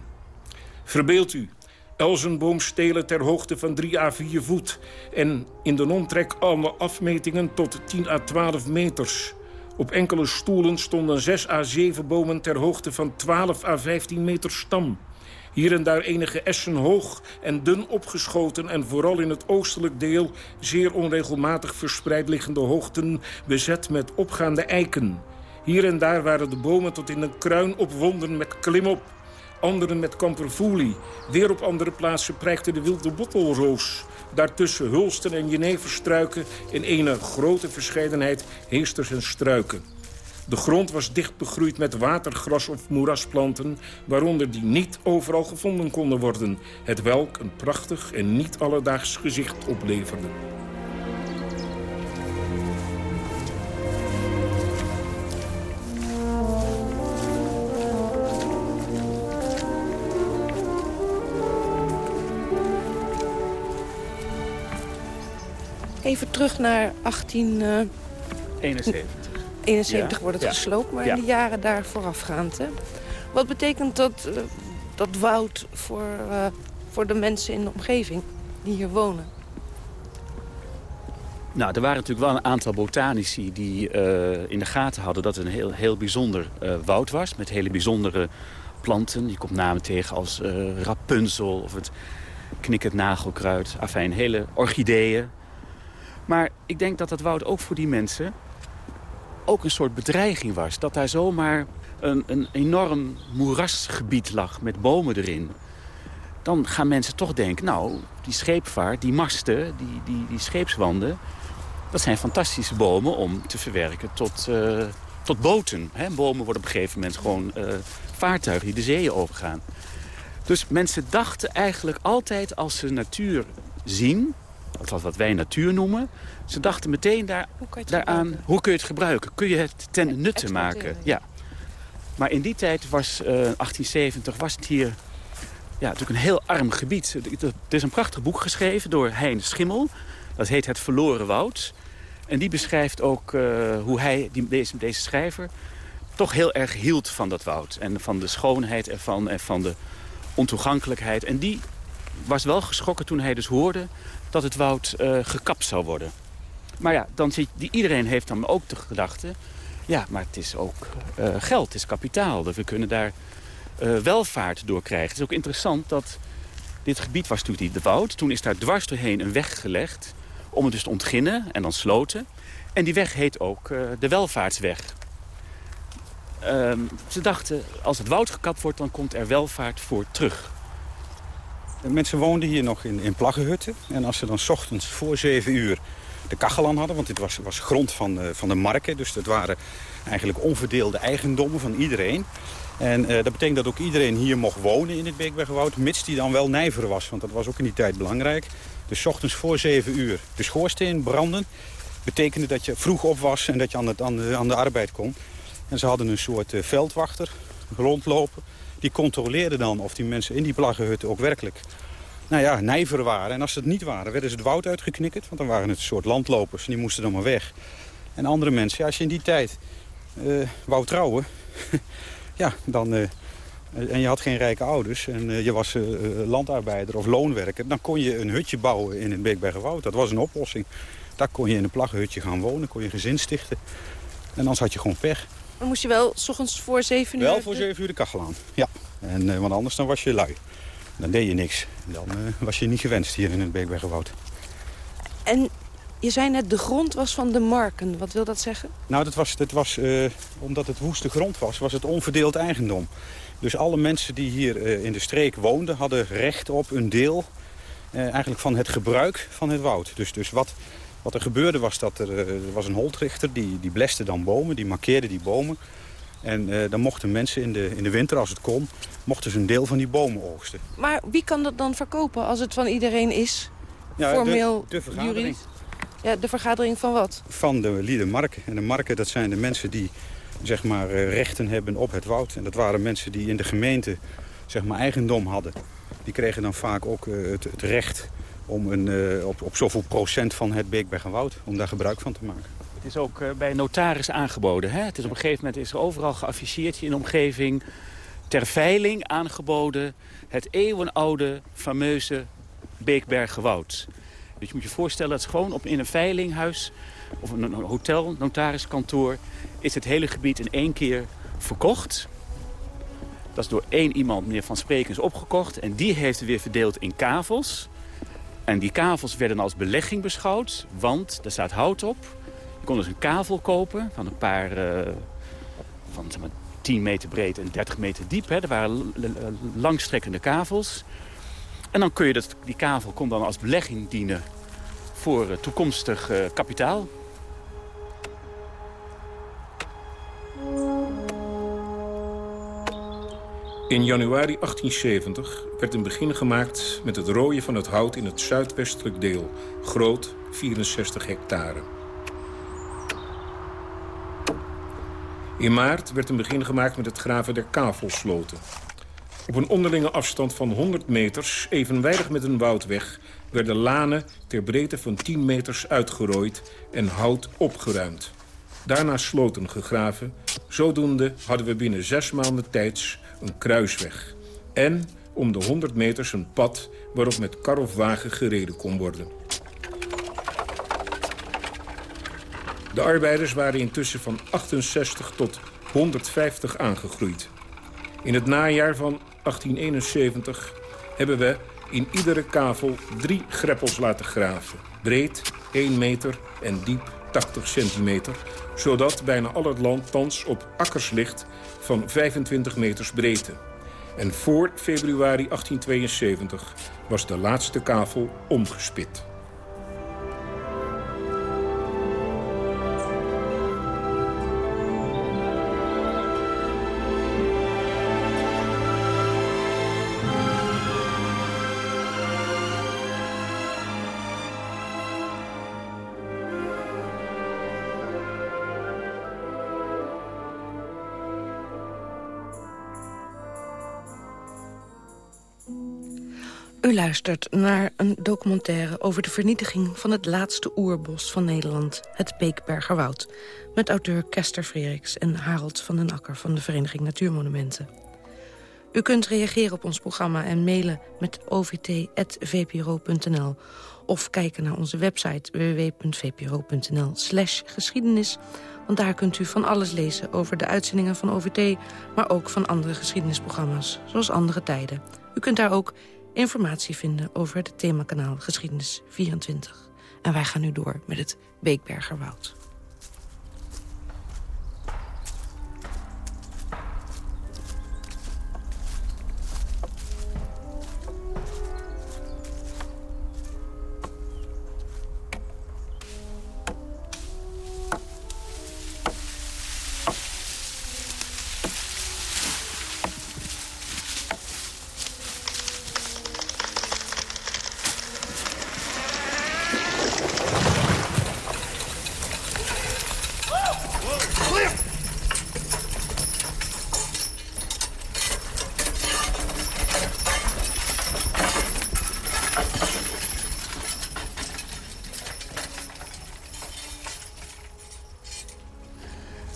S8: Verbeeld u, elzenboomstelen ter hoogte van 3 à 4 voet... en in de omtrek alle afmetingen tot 10 à 12 meters... Op enkele stoelen stonden 6 à 7 bomen ter hoogte van 12 à 15 meter stam. Hier en daar enige essen hoog en dun opgeschoten... en vooral in het oostelijk deel zeer onregelmatig verspreid liggende hoogten... bezet met opgaande eiken. Hier en daar waren de bomen tot in een kruin opwonden met klimop. Anderen met kamperfoelie. Weer op andere plaatsen prijkte de wilde bottelroos. Daartussen hulsten en jeneverstruiken in een grote verscheidenheid heesters en struiken. De grond was dicht begroeid met watergras of moerasplanten... waaronder die niet overal gevonden konden worden. Het welk een prachtig en niet alledaags gezicht opleverde.
S4: Even terug naar 1871. 71 wordt het gesloopt, maar in de jaren daar voorafgaand. Hè? Wat betekent dat, uh, dat woud voor, uh, voor de mensen in de omgeving die hier wonen?
S5: Nou, er waren natuurlijk wel een aantal botanici die uh, in de gaten hadden... dat het een heel, heel bijzonder woud was, met hele bijzondere planten. Je komt namen tegen als Rapunzel of het knikkend nagelkruid. Afijn, hele orchideeën. Maar ik denk dat dat woud ook voor die mensen ook een soort bedreiging was. Dat daar zomaar een, een enorm moerasgebied lag met bomen erin. Dan gaan mensen toch denken, nou, die scheepvaart, die masten, die, die, die scheepswanden... dat zijn fantastische bomen om te verwerken tot, uh, tot boten. Hè? Bomen worden op een gegeven moment gewoon uh, vaartuigen die de zeeën overgaan. Dus mensen dachten eigenlijk altijd als ze natuur zien althans wat wij natuur noemen. Ze dachten meteen daar, daaraan, hoe kun je het gebruiken? Kun je het ten nutte maken? Ja. Maar in die tijd was, uh, 1870, was het hier ja, natuurlijk een heel arm gebied. Er is een prachtig boek geschreven door Hein Schimmel. Dat heet Het Verloren Woud. En die beschrijft ook uh, hoe hij, die, deze, deze schrijver, toch heel erg hield van dat woud. En van de schoonheid ervan en van de ontoegankelijkheid. En die was wel geschrokken toen hij dus hoorde dat het woud uh, gekapt zou worden. Maar ja, dan die, iedereen heeft dan ook de gedachte... Ja, maar het is ook uh, geld, het is kapitaal. Dus we kunnen daar uh, welvaart door krijgen. Het is ook interessant dat dit gebied was toen de woud. Toen is daar dwars doorheen een weg gelegd om het dus te ontginnen en dan sloten. En die weg heet ook de Welvaartsweg. Uh, ze dachten, als het woud gekapt wordt, dan komt er welvaart voor terug.
S7: De mensen woonden hier nog in, in plaggenhutten. En als ze dan ochtends voor zeven uur de kachel aan hadden... want dit was, was grond van, uh, van de marken, dus dat waren eigenlijk onverdeelde eigendommen van iedereen... En uh, dat betekent dat ook iedereen hier mocht wonen in het Beekbergwoud... mits die dan wel nijver was, want dat was ook in die tijd belangrijk. Dus ochtends voor 7 uur de schoorsteen branden. Betekende dat je vroeg op was en dat je aan, het, aan, de, aan de arbeid kon. En ze hadden een soort uh, veldwachter rondlopen. Die controleerde dan of die mensen in die plaggenhutten ook werkelijk nou ja, nijver waren. En als ze het niet waren, werden ze het woud uitgeknikkerd. Want dan waren het een soort landlopers en die moesten dan maar weg. En andere mensen, ja, als je in die tijd uh, wou trouwen... ja, dan, uh, en je had geen rijke ouders en uh, je was landarbeider of loonwerker... dan kon je een hutje bouwen in het Beekbergenwoud. Dat was een oplossing. Daar kon je in een plaggenhutje gaan wonen, kon je gezin stichten. En anders had je gewoon pech.
S4: Dan moest je wel s ochtends voor zeven uur...
S7: Wel voor zeven uur de kachel aan, ja. En, want anders dan was je lui. Dan deed je niks. Dan was je niet gewenst hier in het Beekbergenwoud.
S4: En je zei net, de grond was van de marken. Wat wil dat zeggen?
S7: Nou, dat was, dat was, uh, omdat het woeste grond was, was het onverdeeld eigendom. Dus alle mensen die hier uh, in de streek woonden... hadden recht op een deel uh, eigenlijk van het gebruik van het woud. Dus, dus wat, wat er gebeurde was dat er, er was een holtrichter... die, die bleste dan bomen, die markeerde die bomen... En dan mochten mensen in de, in de winter, als het kon, mochten ze een deel van die bomen oogsten.
S4: Maar wie kan dat dan verkopen als het van iedereen is? Ja, Formeel,
S7: de, de vergadering.
S4: Ja, de vergadering van wat?
S7: Van de Liedermarken. En de marken, dat zijn de mensen die zeg maar, rechten hebben op het woud. En dat waren mensen die in de gemeente zeg maar, eigendom hadden. Die kregen dan vaak ook uh, het, het, recht om een, uh, op, op zoveel procent van het Beekbergenwoud... om daar gebruik van te maken.
S5: Het is ook uh, bij notaris aangeboden. Hè? Het is op een gegeven moment is er overal geafficheerd in de omgeving... ter veiling aangeboden het eeuwenoude fameuze Beekbergenwoud. Dus je moet je voorstellen dat gewoon op, in een veilinghuis of een hotel, notariskantoor... is het hele gebied in één keer verkocht. Dat is door één iemand, meneer Van Sprekens, opgekocht. En die heeft het weer verdeeld in kavels. En die kavels werden als belegging beschouwd, want er staat hout op. Je kon dus een kavel kopen van een paar... Uh, van zeg maar, 10 meter breed en 30 meter diep. Hè. Er waren langstrekkende kavels. En dan kun je dat, die kavel kon dan als belegging dienen voor uh, toekomstig uh, kapitaal.
S8: In januari 1870 werd een begin gemaakt met het rooien van het hout in het zuidwestelijk deel. Groot, 64 hectare. In maart werd een begin gemaakt met het graven der kavelsloten. Op een onderlinge afstand van 100 meters, evenwijdig met een woudweg... werden lanen ter breedte van 10 meters uitgerooid en hout opgeruimd. Daarna sloten gegraven. Zodoende hadden we binnen zes maanden tijds een kruisweg. En om de 100 meters een pad waarop met kar of wagen gereden kon worden. De arbeiders waren intussen van 68 tot 150 aangegroeid. In het najaar van 1871 hebben we in iedere kavel drie greppels laten graven. Breed 1 meter en diep 80 centimeter. Zodat bijna al het land thans op akkers ligt van 25 meters breedte. En voor februari 1872 was de laatste kavel omgespit.
S4: U luistert naar een documentaire over de vernietiging van het laatste oerbos van Nederland, het Beekbergerwoud, met auteur Kester Frederiks en Harold van den Akker van de Vereniging Natuurmonumenten. U kunt reageren op ons programma en mailen met ovt.vpro.nl of kijken naar onze website www.vpro.nl slash geschiedenis. Want daar kunt u van alles lezen over de uitzendingen van OVT... maar ook van andere geschiedenisprogramma's, zoals Andere Tijden. U kunt daar ook informatie vinden over het themakanaal Geschiedenis 24. En wij gaan nu door met het Beekbergerwoud.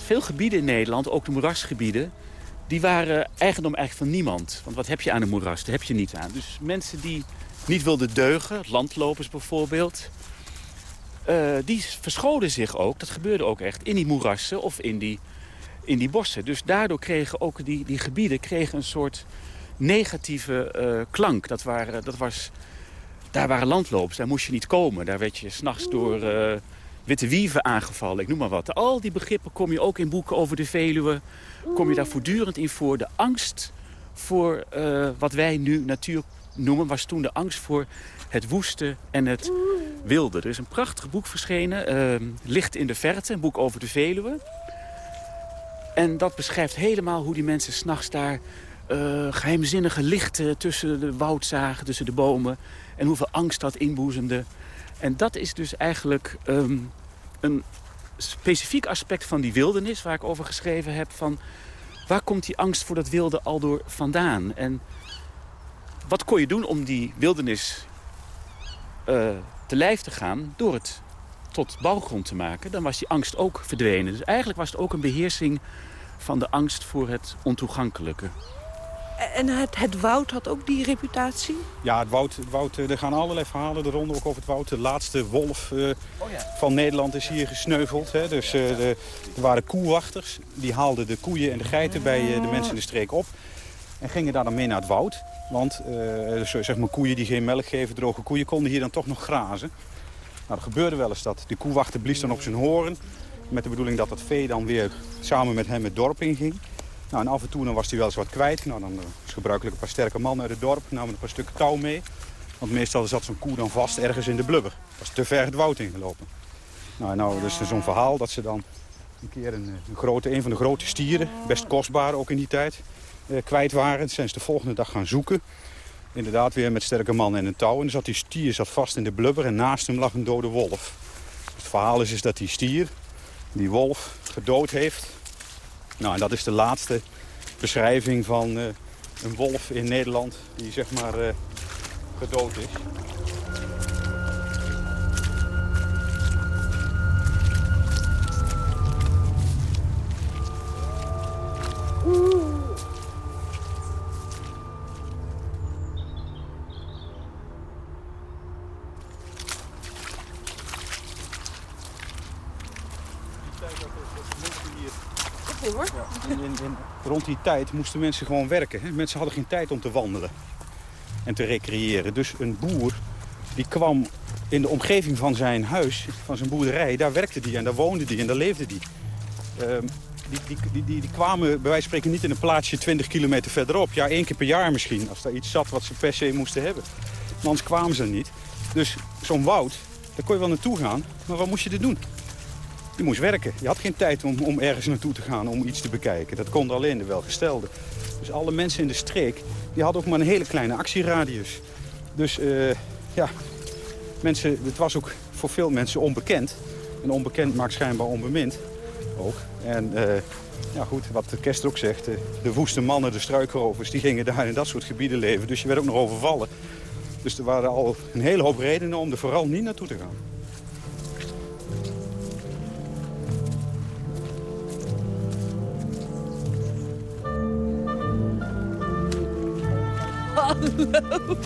S5: Veel gebieden in Nederland, ook de moerasgebieden... die waren eigendom eigenlijk van niemand. Want wat heb je aan een moeras? Daar heb je niet aan. Dus mensen die niet wilden deugen, landlopers bijvoorbeeld... Uh, die verscholen zich ook, dat gebeurde ook echt, in die moerassen of in die, in die bossen. Dus daardoor kregen ook die, die gebieden kregen een soort negatieve uh, klank. Dat, waren, dat was, daar waren landlopers, daar moest je niet komen. Daar werd je s'nachts door uh, witte wieven aangevallen, ik noem maar wat. Al die begrippen kom je ook in boeken over de Veluwe. Kom je daar voortdurend in voor. De angst voor wat wij nu natuur noemen... was toen de angst voor het woeste en het wilde. Er is een prachtig boek verschenen, uh, Licht in de Verte, een boek over de Veluwe. En dat beschrijft helemaal hoe die mensen s'nachts daar uh, geheimzinnige lichten tussen de woud zagen, tussen de bomen. En hoeveel angst dat inboezemde. En dat is dus eigenlijk um, een specifiek aspect van die wildernis waar ik over geschreven heb. Van waar komt die angst voor dat wilde al door vandaan? En wat kon je doen om die wildernis uh, te lijf te gaan door het tot bouwgrond te maken, dan was die angst ook verdwenen. Dus eigenlijk was het ook een beheersing van de angst voor het ontoegankelijke.
S4: En het, het woud had ook die reputatie?
S7: Ja, het woud, het woud, er gaan allerlei verhalen er ook over het woud. De laatste wolf uh, oh ja. van Nederland is hier gesneuveld. Hè. Dus uh, de, er waren koewachters. Die haalden de koeien en de geiten bij uh, de mensen in de streek op. En gingen daar dan mee naar het woud. Want uh, zeg maar koeien die geen melk geven, droge koeien, konden hier dan toch nog grazen. Nou, er gebeurde wel eens dat de koewachter blies dan op zijn horen. Met de bedoeling dat het vee dan weer samen met hem het dorp inging. Nou, en af en toe dan was hij wel eens wat kwijt. Nou, dan was gebruikelijk een paar sterke mannen uit het dorp. Namen een paar stukken touw mee. Want meestal zat zo'n koe dan vast ergens in de blubber. Was te ver het woud ingelopen. Nou, nou dus zo'n verhaal dat ze dan een keer een, een, grote, een van de grote stieren, best kostbaar ook in die tijd, eh, kwijt waren. Zijn ze de volgende dag gaan zoeken. Inderdaad weer met sterke mannen en een touw. En zat die stier zat vast in de blubber en naast hem lag een dode wolf. Het verhaal is, is dat die stier die wolf gedood heeft. Nou, en dat is de laatste beschrijving van uh, een wolf in Nederland die zeg maar uh, gedood is. In, in, in, die tijd moesten mensen gewoon werken. Mensen hadden geen tijd om te wandelen en te recreëren. Dus een boer die kwam in de omgeving van zijn huis, van zijn boerderij... daar werkte die en daar woonde die en daar leefde die. Die, die, die, die, die, kwamen bij wijze van spreken niet in een plaatsje 20 kilometer verderop. Ja, één keer per jaar misschien, als daar iets zat wat ze per se moesten hebben. Maar anders kwamen ze niet. Dus zo'n woud, daar kon je wel naartoe gaan. Maar wat moest je er doen? Je moest werken. Je had geen tijd om, om ergens naartoe te gaan om iets te bekijken. Dat kon alleen de welgestelden. Dus alle mensen in de streek die hadden ook maar een hele kleine actieradius. Dus uh, ja, mensen, het was ook voor veel mensen onbekend. En onbekend maakt schijnbaar onbemind ook. En uh, ja goed, wat de Kester ook zegt, de, de woeste mannen, de struikrovers... die gingen daar in dat soort gebieden leven. Dus je werd ook nog overvallen. Dus er waren al een hele hoop redenen om er vooral niet naartoe te gaan.
S4: Hallo.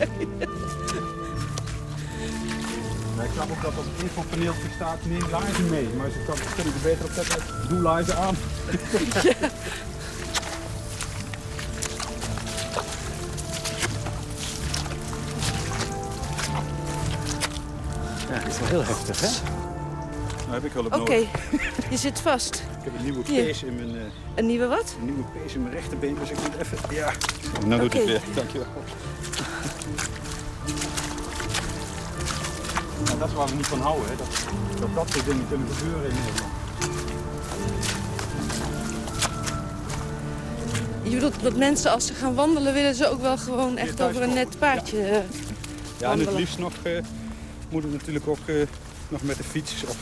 S7: ik zag ook dat op het infopaneeltje staat neem laarzen mee. Maar ze kan, kunnen er beter op zetten, doe laarzen aan.
S5: Ja, het is wel heel heftig, hè?
S7: Nou heb ik wel op
S4: Oké, je zit vast.
S7: Ik heb een nieuwe pees in mijn, eh,
S4: Een nieuwe wat?
S7: een nieuwe pees in mijn rechterbeen, dus ik moet even... Ja, nou doet het weer. Dankjewel. Nou, dat is waar we niet van houden, hè. Dat, dat dat soort dingen kunnen gebeuren in Nederland.
S4: Je bedoelt dat mensen als ze gaan wandelen... willen ze ook wel gewoon echt over een net paardje eh,
S7: Ja, en het liefst nog eh moet het natuurlijk ook eh, nog met de fiets of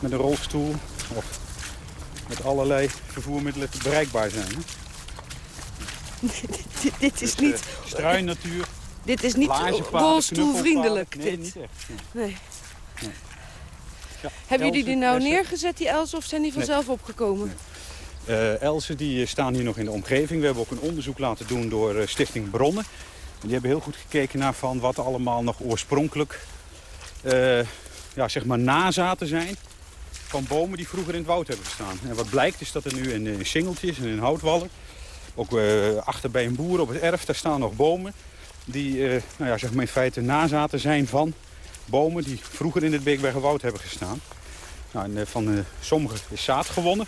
S7: met een rolstoel met allerlei vervoermiddelen bereikbaar zijn. Hè?
S4: dit, dit is
S7: Dus,
S4: niet,
S7: eh, struinnatuur,
S4: dit is niet rolstoelvriendelijk.
S7: Nee,
S4: dit.
S7: niet echt.
S4: Nee.
S7: Nee. Ja,
S4: Hebben jullie die nou
S7: Elzen,
S4: neergezet, die Els, of zijn die vanzelf opgekomen?
S7: Eh Elzen die eh, staan hier nog in de omgeving. We hebben ook een onderzoek laten doen door eh, Stichting Bronnen. En die hebben heel goed gekeken naar van wat allemaal nog oorspronkelijk eh, ja, zeg maar nazaten zijn van bomen die vroeger in het woud hebben gestaan. En wat blijkt is dat er nu in, in singeltjes en in houtwallen, ook eh, achter bij een boer op het erf, daar staan nog bomen die eh, nou ja, zeg maar in feite nazaten zijn van bomen die vroeger in het Beekbergen woud hebben gestaan. Nou, en, eh, van eh, sommige is zaad gewonnen.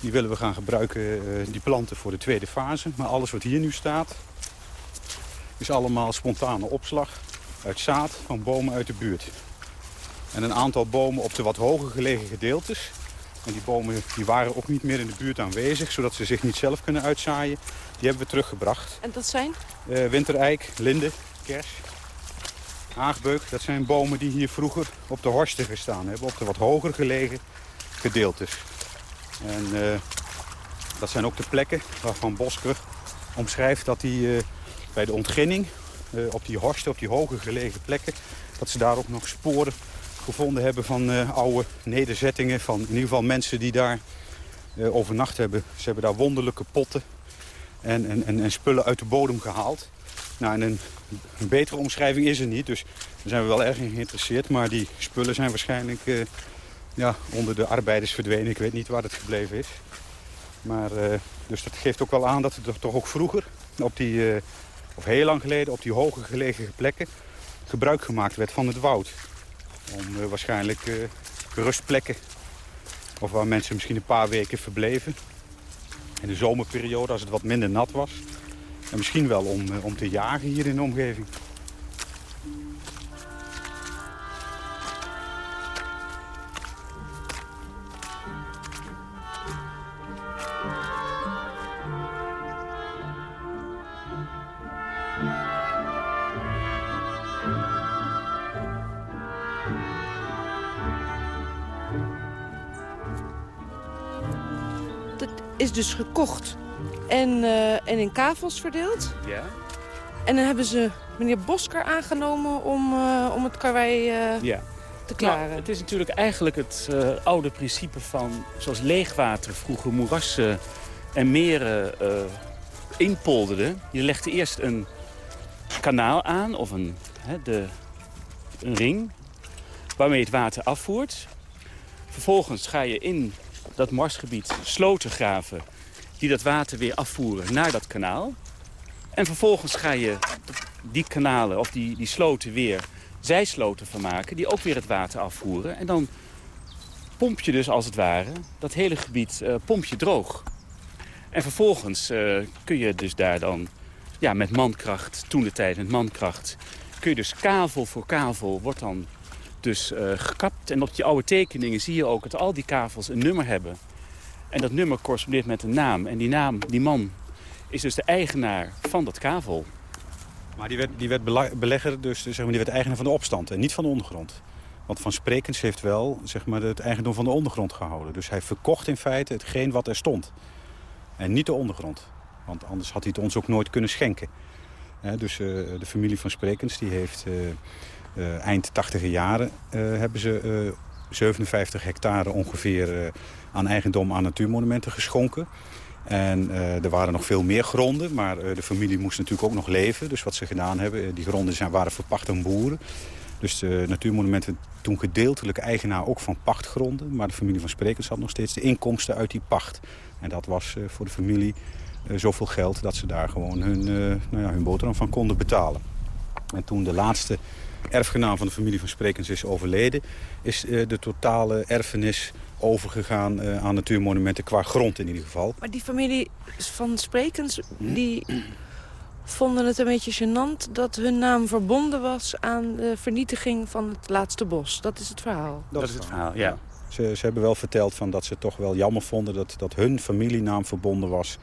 S7: Die willen we gaan gebruiken, eh, die planten, voor de tweede fase. Maar alles wat hier nu staat, is allemaal spontane opslag uit zaad van bomen uit de buurt. En een aantal bomen op de wat hoger gelegen gedeeltes. En die bomen die waren ook niet meer in de buurt aanwezig, zodat ze zich niet zelf kunnen uitzaaien. Die hebben we teruggebracht.
S4: En dat zijn?
S7: Eh, wintereik, linde, kers, haagbeuk. Dat zijn bomen die hier vroeger op de horsten gestaan hebben. Op de wat hoger gelegen gedeeltes. En eh, dat zijn ook de plekken waarvan Bosker omschrijft dat hij eh, bij de ontginning... op die horsten, op die hoger gelegen plekken... dat ze daar ook nog sporen gevonden hebben van eh, oude nederzettingen... van in ieder geval mensen die daar eh, overnacht hebben. Ze hebben daar wonderlijke potten en, en, en, en spullen uit de bodem gehaald. Nou, en een, een betere omschrijving is er niet, dus daar zijn we wel erg in geïnteresseerd. Maar die spullen zijn waarschijnlijk eh, ja, onder de arbeiders verdwenen. Ik weet niet waar het gebleven is. Maar, dus dat geeft ook wel aan dat er toch ook vroeger, op die, of heel lang geleden, op die hoger gelegen plekken, gebruik gemaakt werd van het woud. Om eh, waarschijnlijk eh, rustplekken, of waar mensen misschien een paar weken verbleven. In de zomerperiode, als het wat minder nat was. En misschien wel om, eh, om te jagen hier in de omgeving.
S4: Is dus gekocht en, eh, en in kavels verdeeld.
S5: Ja.
S4: En dan hebben ze meneer Bosker aangenomen om, eh, om het karwei eh,
S5: Ja.
S4: te klaren.
S5: Nou, het is natuurlijk eigenlijk het oude principe van... zoals leegwater vroeger moerassen en meren inpolderde. Je legde eerst een kanaal aan, of een, hè, de, een ring... waarmee het water afvoert. Vervolgens ga je in dat marsgebied sloten graven... die dat water weer afvoeren naar dat kanaal. En vervolgens ga je die kanalen of die, die sloten weer zijsloten van maken... die ook weer het water afvoeren. En dan pomp je dus als het ware dat hele gebied eh, pomp je droog. En vervolgens eh, kun je dus daar dan ja, met mankracht, toen de tijd met mankracht... kun je dus kavel voor kavel wordt dan dus eh, gekapt. En op die oude tekeningen zie je ook dat al die kavels een nummer hebben. En dat nummer correspondeert met een naam. En die naam, die man, is dus de eigenaar van dat kavel.
S7: Maar die werd, die werd belegger, dus zeg maar, die werd eigenaar van de opstand en niet van de ondergrond. Want Van Sprekens heeft wel zeg maar, het eigendom van de ondergrond gehouden. Dus hij verkocht in feite hetgeen wat er stond. En niet de ondergrond. Want anders had hij het ons ook nooit kunnen schenken. Dus eh, de familie van Sprekens die heeft eh, eind 80 jaren eh, hebben ze eh, 57 hectare ongeveer eh, aan eigendom aan natuurmonumenten geschonken. En er waren nog veel meer gronden, maar de familie moest natuurlijk ook nog leven. Dus wat ze gedaan hebben, die gronden zijn, waren verpacht aan boeren. Dus de Natuurmonumenten toen gedeeltelijk eigenaar ook van pachtgronden. Maar de familie van Sprekers had nog steeds de inkomsten uit die pacht. En dat was voor de familie zoveel geld dat ze daar gewoon hun, nou ja, hun boterham van konden betalen. En toen de laatste erfgenaam van de familie van Sprekens is overleden... is de totale erfenis overgegaan aan natuurmonumenten qua grond in ieder geval.
S4: Maar die familie van Sprekens, die vonden het een beetje gênant... dat hun naam verbonden was aan de vernietiging van het laatste bos. Dat is het verhaal.
S5: Dat, is het verhaal, ja.
S7: Ze, ze, hebben wel verteld van dat ze het toch wel jammer vonden... dat, dat hun familienaam verbonden was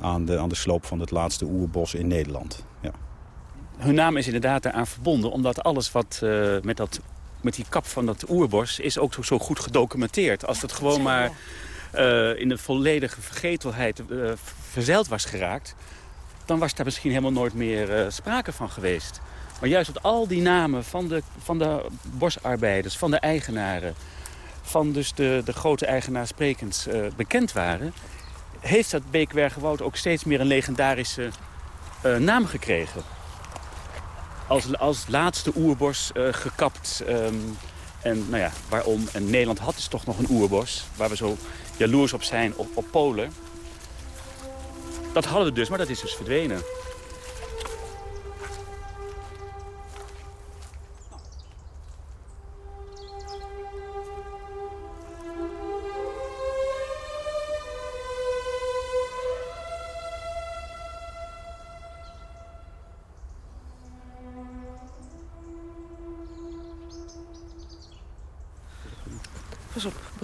S7: aan de, aan de sloop van het laatste oerbos in Nederland. Ja.
S5: Hun naam is inderdaad daaraan verbonden... omdat alles wat uh, met, dat, met die kap van dat oerbos is ook zo goed gedocumenteerd. Als het gewoon maar uh, in de volledige vergetelheid uh, verzeild was geraakt... dan was daar misschien helemaal nooit meer sprake van geweest. Maar juist dat al die namen van de, van de bosarbeiders, van de eigenaren... van dus de, de grote eigenaarsprekens bekend waren heeft dat Beekwergenwoud ook steeds meer een legendarische naam gekregen. Als, laatste oerbos uh, gekapt. Um, en nou ja, waarom? En Nederland had dus toch nog een oerbos... waar we zo jaloers op zijn, op, op Polen. Dat hadden we dus, maar dat is dus verdwenen.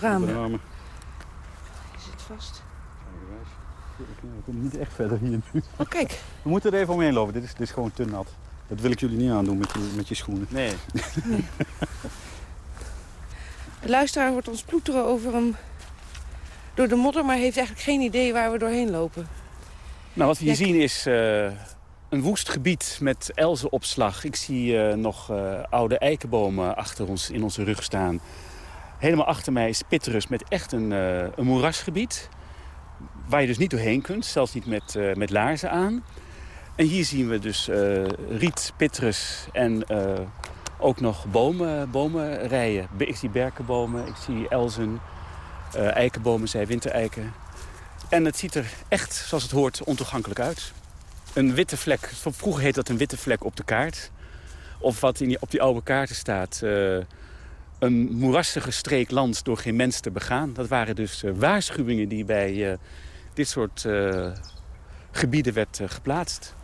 S4: Bramen. Je zit vast.
S7: We komen niet echt verder hier nu.
S4: Oh, kijk.
S7: We moeten er even omheen lopen. Dit is, dit is gewoon te nat. Dat wil ik jullie niet aandoen met je, met je schoenen.
S5: Nee.
S4: nee. De luisteraar wordt ons ploeteren over hem door de modder... maar heeft eigenlijk geen idee waar we doorheen lopen.
S5: Nou, wat we hier zien is uh, een woest gebied met elzenopslag. Ik zie uh, nog uh, oude eikenbomen achter ons in onze rug staan. Helemaal achter mij is Pitterus met echt een, uh, een moerasgebied. Waar je dus niet doorheen kunt, zelfs niet met, uh, met laarzen aan. En hier zien we dus uh, riet, Pitterus en ook nog bomen, bomenrijen. Ik zie berkenbomen, ik zie elzen, eikenbomen, zij wintereiken. En het ziet er echt, zoals het hoort, ontoegankelijk uit. Een witte vlek, vroeger heet dat een witte vlek op de kaart. Of wat in op die oude kaarten staat een moerassige streek land door geen mens te begaan. Dat waren dus uh, waarschuwingen die bij uh, dit soort uh, gebieden werd geplaatst.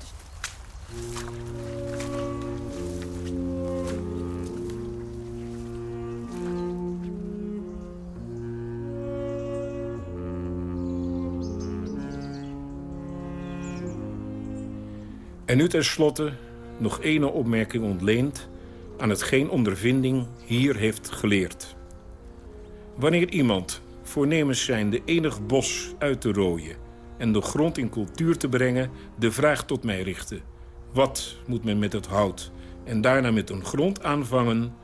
S8: En nu tenslotte nog ene opmerking ontleend aan hetgeen ondervinding hier heeft geleerd. Wanneer iemand voornemens zijn de enig bos uit te rooien... en de grond in cultuur te brengen, de vraag tot mij richten... wat moet men met het hout en daarna met een grond aanvangen...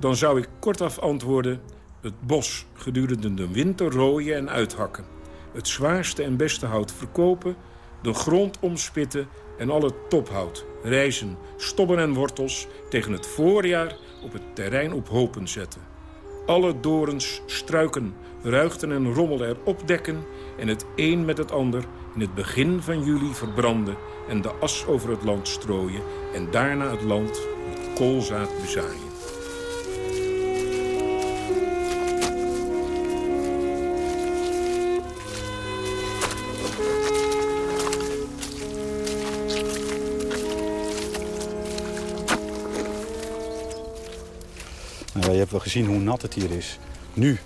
S8: dan zou ik kortaf antwoorden... het bos gedurende de winter rooien en uithakken... het zwaarste en beste hout verkopen... de grond omspitten en al het tophout, rijzen, stobben en wortels tegen het voorjaar op het terrein op hopen zetten. Alle dorens, struiken, ruigten en rommel erop dekken en het een met het ander in het begin van juli verbranden en de as over het land strooien en daarna het land met koolzaad bezaaien.
S7: Je hebt wel gezien hoe nat het hier is. Nu.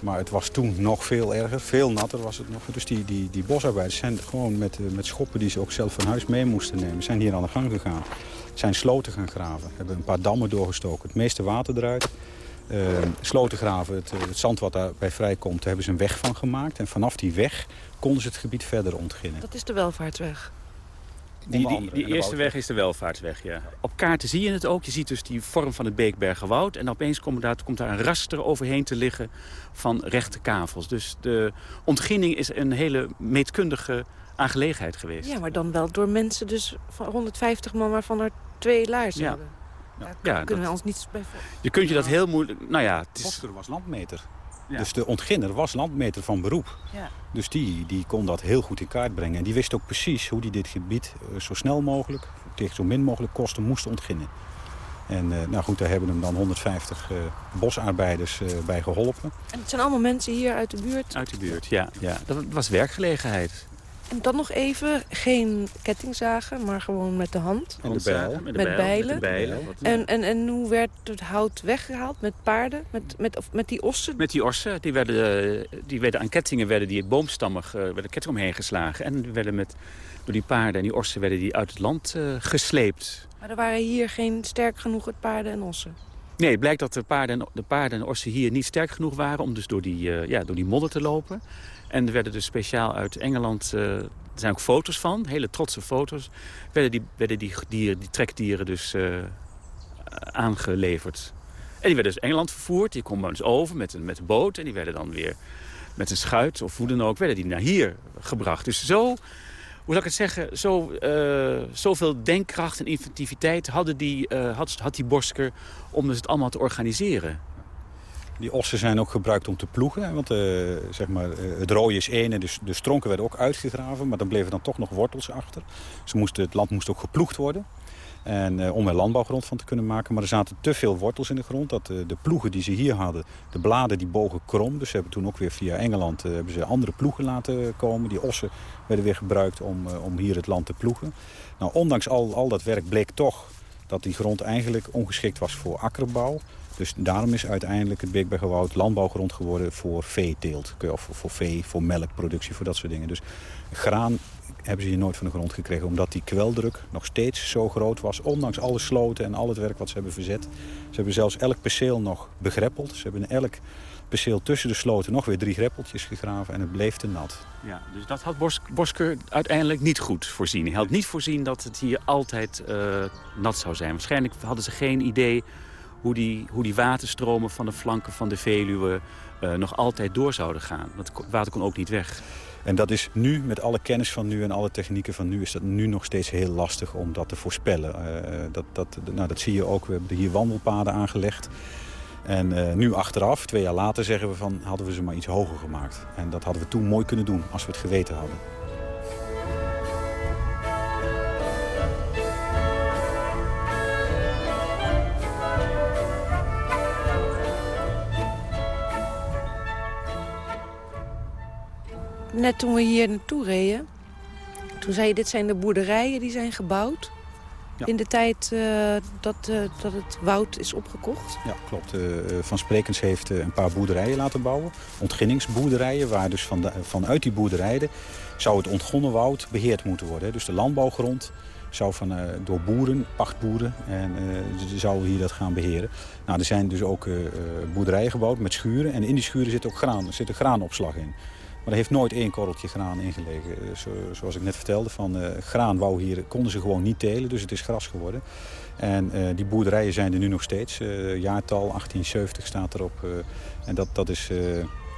S7: Maar het was toen nog veel erger. Veel natter was het nog. Dus die, die, die bosarbeiders zijn gewoon met, met schoppen die ze ook zelf van huis mee moesten nemen... zijn hier aan de gang gegaan. Zijn sloten gaan graven. Hebben een paar dammen doorgestoken. Het meeste water eruit. Uh, sloten graven, het, het, zand wat daarbij vrijkomt, daar hebben ze een weg van gemaakt. En vanaf die weg konden ze het gebied verder ontginnen.
S4: Dat is de welvaartsweg?
S5: Die, die, die eerste weg is de welvaartsweg, ja. Op kaarten zie je het ook. Je ziet dus die vorm van het Beekbergenwoud. En opeens komt daar, komt daar een raster overheen te liggen van rechte kavels. Dus de ontginning is een hele meetkundige aangelegenheid geweest.
S4: Ja, maar dan wel door mensen dus van 150 man waarvan er twee laarzen
S5: Ja.
S4: hebben. Daar
S5: Ja,
S4: kunnen we ons niet bij voor.
S5: Je kunt je dat heel moeilijk... Nou ja, het is...
S7: Was landmeter.
S5: Ja.
S7: Dus de ontginner was landmeter van beroep.
S4: Ja.
S7: Dus die, die kon dat heel goed in kaart brengen. En die wist ook precies hoe die dit gebied eh, zo snel mogelijk... tegen zo min mogelijk kosten moest ontginnen. En eh, nou goed, daar hebben hem dan 150 eh, bosarbeiders eh, bij geholpen.
S4: En het zijn allemaal mensen hier uit de buurt.
S5: Uit de buurt, ja. ja. Dat was werkgelegenheid.
S4: En dan nog even, geen kettingzagen, maar gewoon met de hand.
S7: En de bijl.
S5: Met, de
S4: Met
S5: bijl,
S4: bijlen.
S5: Met de bijlen.
S4: En, en, en hoe werd het hout weggehaald? Met paarden? Met, met, of met die ossen?
S5: Met die orsen, die werden, eh, die werden aan kettingen werden die boomstammen werden kettingen omheen geslagen. En werden met, door die paarden en die orsen werden die uit het land eh, gesleept.
S4: Maar er waren hier geen sterk genoeg het paarden en ossen.
S5: Nee, het blijkt dat de paarden, en, de paarden en orsen hier niet sterk genoeg waren om dus door die, eh, ja, door die modder te lopen. En er werden dus speciaal uit Engeland, eh, er zijn ook foto's van, hele trotse foto's, werden die, werden die, dieren, die trekdieren dus eh, aangeleverd. En die werden dus Engeland vervoerd, die konden dus over met een, met een boot en die werden dan weer met een schuit of hoe dan ook, werden die naar hier gebracht. Dus zo, hoe zal ik het zeggen, zo, eh, zoveel denkkracht en inventiviteit hadden die, had, had die Bosker om dus het allemaal te organiseren.
S7: Die ossen zijn ook gebruikt om te ploegen. Want eh, zeg maar, eh, het rooien is één en de, de stronken werden ook uitgegraven. Maar dan bleven dan toch nog wortels achter. Ze moesten, het land moest ook geploegd worden. En, eh, om er landbouwgrond van te kunnen maken. Maar er zaten te veel wortels in de grond. Dat, de ploegen die ze hier hadden, de bladen die bogen krom. Dus ze hebben toen ook weer via Engeland hebben ze andere ploegen laten komen. Die ossen werden weer gebruikt om, om hier het land te ploegen. Nou, ondanks al, al dat werk bleek toch dat die grond eigenlijk ongeschikt was voor akkerbouw. Dus daarom is uiteindelijk het Beekbergenwoud landbouwgrond geworden voor veeteelt. Of voor vee, voor melkproductie, voor dat soort dingen. Dus graan hebben ze hier nooit van de grond gekregen. Omdat die kweldruk nog steeds zo groot was. Ondanks alle sloten en al het werk wat ze hebben verzet. Ze hebben zelfs elk perceel nog begreppeld. Ze hebben elk perceel tussen de sloten nog weer drie greppeltjes gegraven. En het bleef te nat.
S5: Ja, dus dat had Bos, Bosker uiteindelijk niet goed voorzien. Hij had niet voorzien dat het hier altijd eh, nat zou zijn. Waarschijnlijk hadden ze geen idee hoe die, hoe die waterstromen van de flanken van de Veluwe eh, nog altijd door zouden gaan. Want het water kon ook niet weg.
S7: En dat is nu, met alle kennis van nu en alle technieken van nu... is dat nu nog steeds heel lastig om dat te voorspellen. Eh, dat, dat, nou, dat zie je ook. We hebben hier wandelpaden aangelegd. En eh, nu achteraf, twee jaar later, zeggen we van... hadden we ze maar iets hoger gemaakt. En dat hadden we toen mooi kunnen doen, als we het geweten hadden.
S4: Net toen we hier naartoe reden, toen zei je, dit zijn de boerderijen die zijn gebouwd.
S7: Ja.
S4: In de tijd eh, dat, eh, dat het woud is opgekocht.
S7: Ja, klopt. Eh, van Sprekens heeft een paar boerderijen laten bouwen. Ontginningsboerderijen, waar dus van de, vanuit die boerderijen... zou het ontgonnen woud beheerd moeten worden. Dus de landbouwgrond zou van, door boeren, pachtboeren, en zouden hier dat gaan beheren. Nou, er zijn dus ook boerderijen gebouwd met schuren. En in die schuren zit ook graan, er zit een graanopslag in. Maar er heeft nooit één korreltje graan ingelegen. Eh, Zo, zoals ik net vertelde, van eh, graan wou hier, konden ze gewoon niet telen, dus het is gras geworden. En eh, die boerderijen zijn er nu nog steeds. Jaartal 1870 staat erop. en dat, dat is... eh,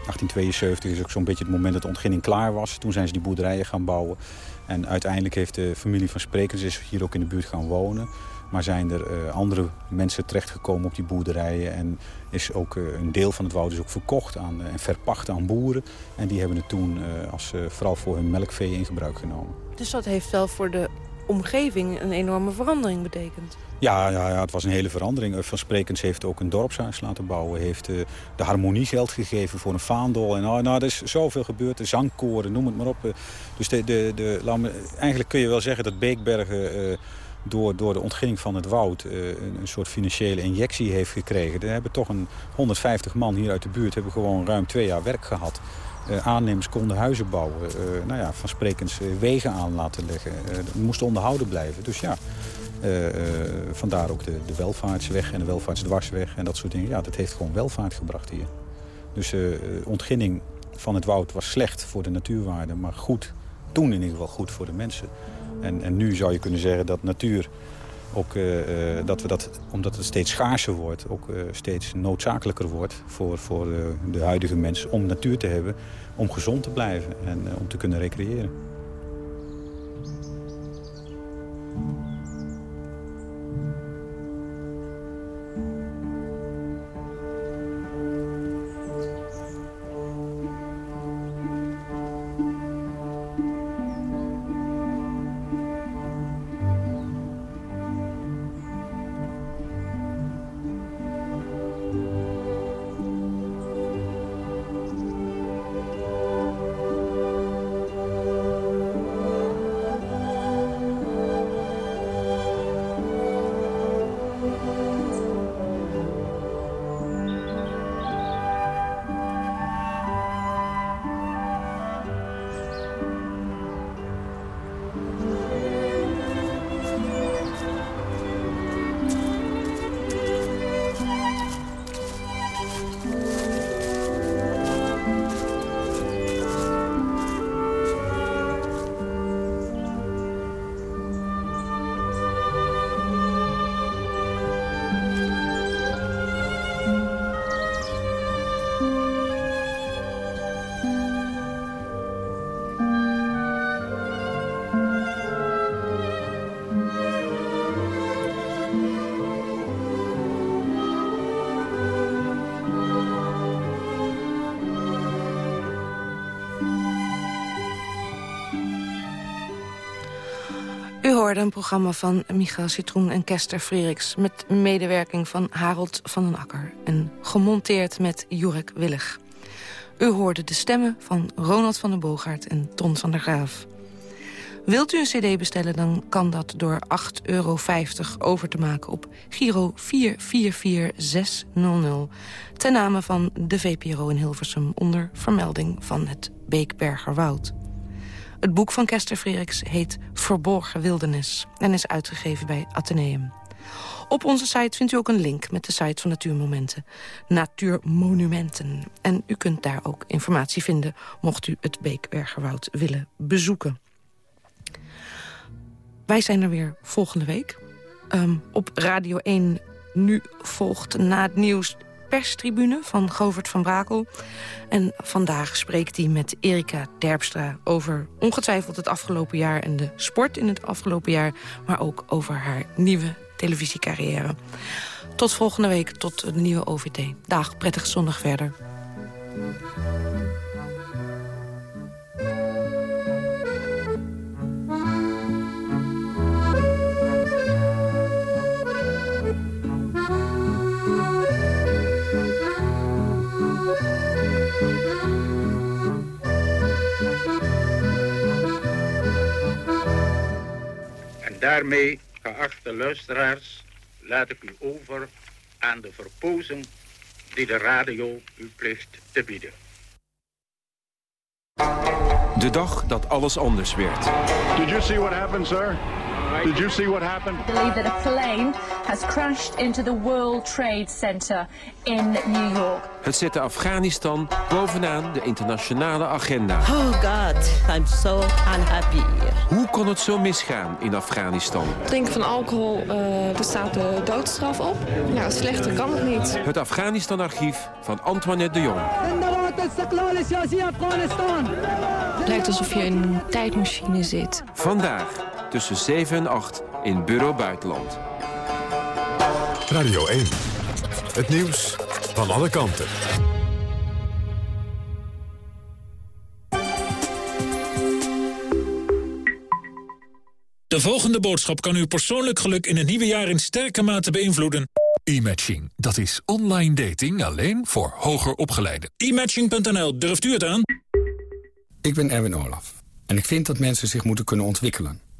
S7: 1872 is ook zo'n beetje het moment dat de ontginning klaar was. Toen zijn ze die boerderijen gaan bouwen. En uiteindelijk heeft de familie van Sprekers hier ook in de buurt gaan wonen. Maar zijn er eh, andere mensen terechtgekomen op die boerderijen. En is ook eh, een deel van het woud is ook verkocht aan, eh, en verpacht aan boeren. En die hebben het toen als, vooral voor hun melkvee in gebruik genomen.
S4: Dus dat heeft wel voor de omgeving een enorme verandering betekend.
S7: Ja, ja, ja, het was een hele verandering. Van Sprekens heeft ook een dorpshuis laten bouwen. Heeft de harmonie geld gegeven voor een vaandel. En nou, nou, er is zoveel gebeurd. De zangkoren, noem het maar op. Dus de, de, de, laat me, eigenlijk kun je wel zeggen dat Beekbergen... door, door de ontginning van het woud eh, een, soort financiële injectie heeft gekregen. Er hebben toch een 150 man hier uit de buurt hebben gewoon ruim twee jaar werk gehad. Eh, aannemers konden huizen bouwen. eh, nou ja, van sprekens wegen aan laten leggen. Eh dat moest onderhouden blijven. Dus ja, vandaar ook de, de welvaartsweg en de welvaartsdwarsweg en dat soort dingen. Ja, dat heeft gewoon welvaart gebracht hier. Dus ontginning van het woud was slecht voor de natuurwaarde, maar goed, toen in ieder geval goed voor de mensen. En, en nu zou je kunnen zeggen dat natuur ook, uh, dat we dat, omdat het steeds schaarser wordt, ook uh, steeds noodzakelijker wordt voor, voor de huidige mensen om natuur te hebben, om gezond te blijven en om te kunnen recreëren.
S4: Een programma van Michael Citroen en Kester Freriks... met medewerking van Harold van den Akker... en gemonteerd met Jurek Willig. U hoorde de stemmen van Ronald van den Boogaard en Ton van der Graaf. Wilt u een cd bestellen, dan kan dat door 8,50 euro over te maken op Giro 444600. Ten name van de VPRO in Hilversum onder vermelding van het Beekbergerwoud. Het boek van Kester Frederiks heet Verborgen Wildernis... en is uitgegeven bij Atheneum. Op onze site vindt u ook een link met de site van Natuurmomenten. Natuurmonumenten. En u kunt daar ook informatie vinden... mocht u het Beekbergerwoud willen bezoeken. Wij zijn er weer volgende week. Ehm, op Radio 1 nu volgt na het nieuws perstribune van Govert van Brakel. En vandaag spreekt hij met Erika Terpstra over ongetwijfeld het afgelopen jaar... en de sport in het afgelopen jaar, maar ook over haar nieuwe televisiecarrière. Tot volgende week, tot een nieuwe OVT. Dag, prettig zondag verder.
S9: Daarmee, geachte luisteraars, laat ik u over aan de verpozen die de radio u plicht te bieden.
S10: De dag dat alles anders werd.
S11: Did you see what happened, sir? Did you see what happened?
S12: I believe that a plane has crashed into the World Trade Center in New York.
S10: Het zette Afghanistan bovenaan de internationale agenda.
S13: Oh God, I'm so unhappy.
S10: Hoe kon het zo misgaan in Afghanistan?
S14: Drinken van alcohol, uh, er staat de doodstraf op. Ja, slechter kan het niet.
S10: Het Afghanistan-archief van Antoinette de Jong.
S14: Het lijkt alsof je in een tijdmachine zit.
S10: Vandaag tussen 7 en 8 in Bureau Buitenland.
S3: Radio 1. Het nieuws van alle kanten.
S15: De volgende boodschap kan uw persoonlijk geluk in het nieuwe jaar in sterke mate beïnvloeden.
S16: E-matching, dat is online dating alleen voor hoger opgeleiden.
S15: E-matching.nl, durft u het aan?
S17: Ik ben Erwin Olaf en ik vind dat mensen zich moeten kunnen ontwikkelen.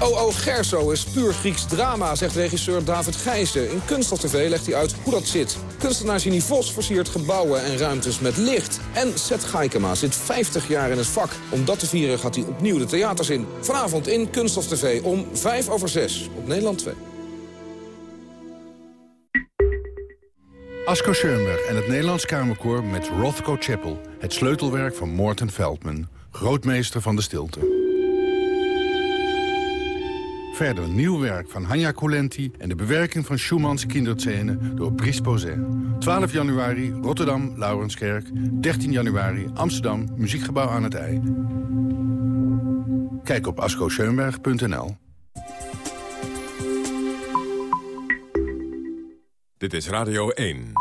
S18: O.O. Gerso is puur Grieks drama, zegt regisseur David Gijzen. In Kunststof TV legt hij uit hoe dat zit. Kunstenaar Ginny Vos versiert gebouwen en ruimtes met licht. En Seth Gaikema zit 50 jaar in het vak. Om dat te vieren gaat hij opnieuw de theaters in. Vanavond in Kunststof TV om 5 over 6 op Nederland 2.
S19: Asko Schoenberg en het Nederlands Kamerkoor met Rothko Chapel. Het sleutelwerk van Morten Veldman, grootmeester van de stilte. Verder nieuw werk van Hanya Colenti en de bewerking van Schumanns kinderscène door Brice Posay. 12 januari Rotterdam, Laurenskerk. 13 januari Amsterdam, Muziekgebouw aan het IJ. Kijk op ascoscheunberg.nl.
S3: Dit is Radio 1.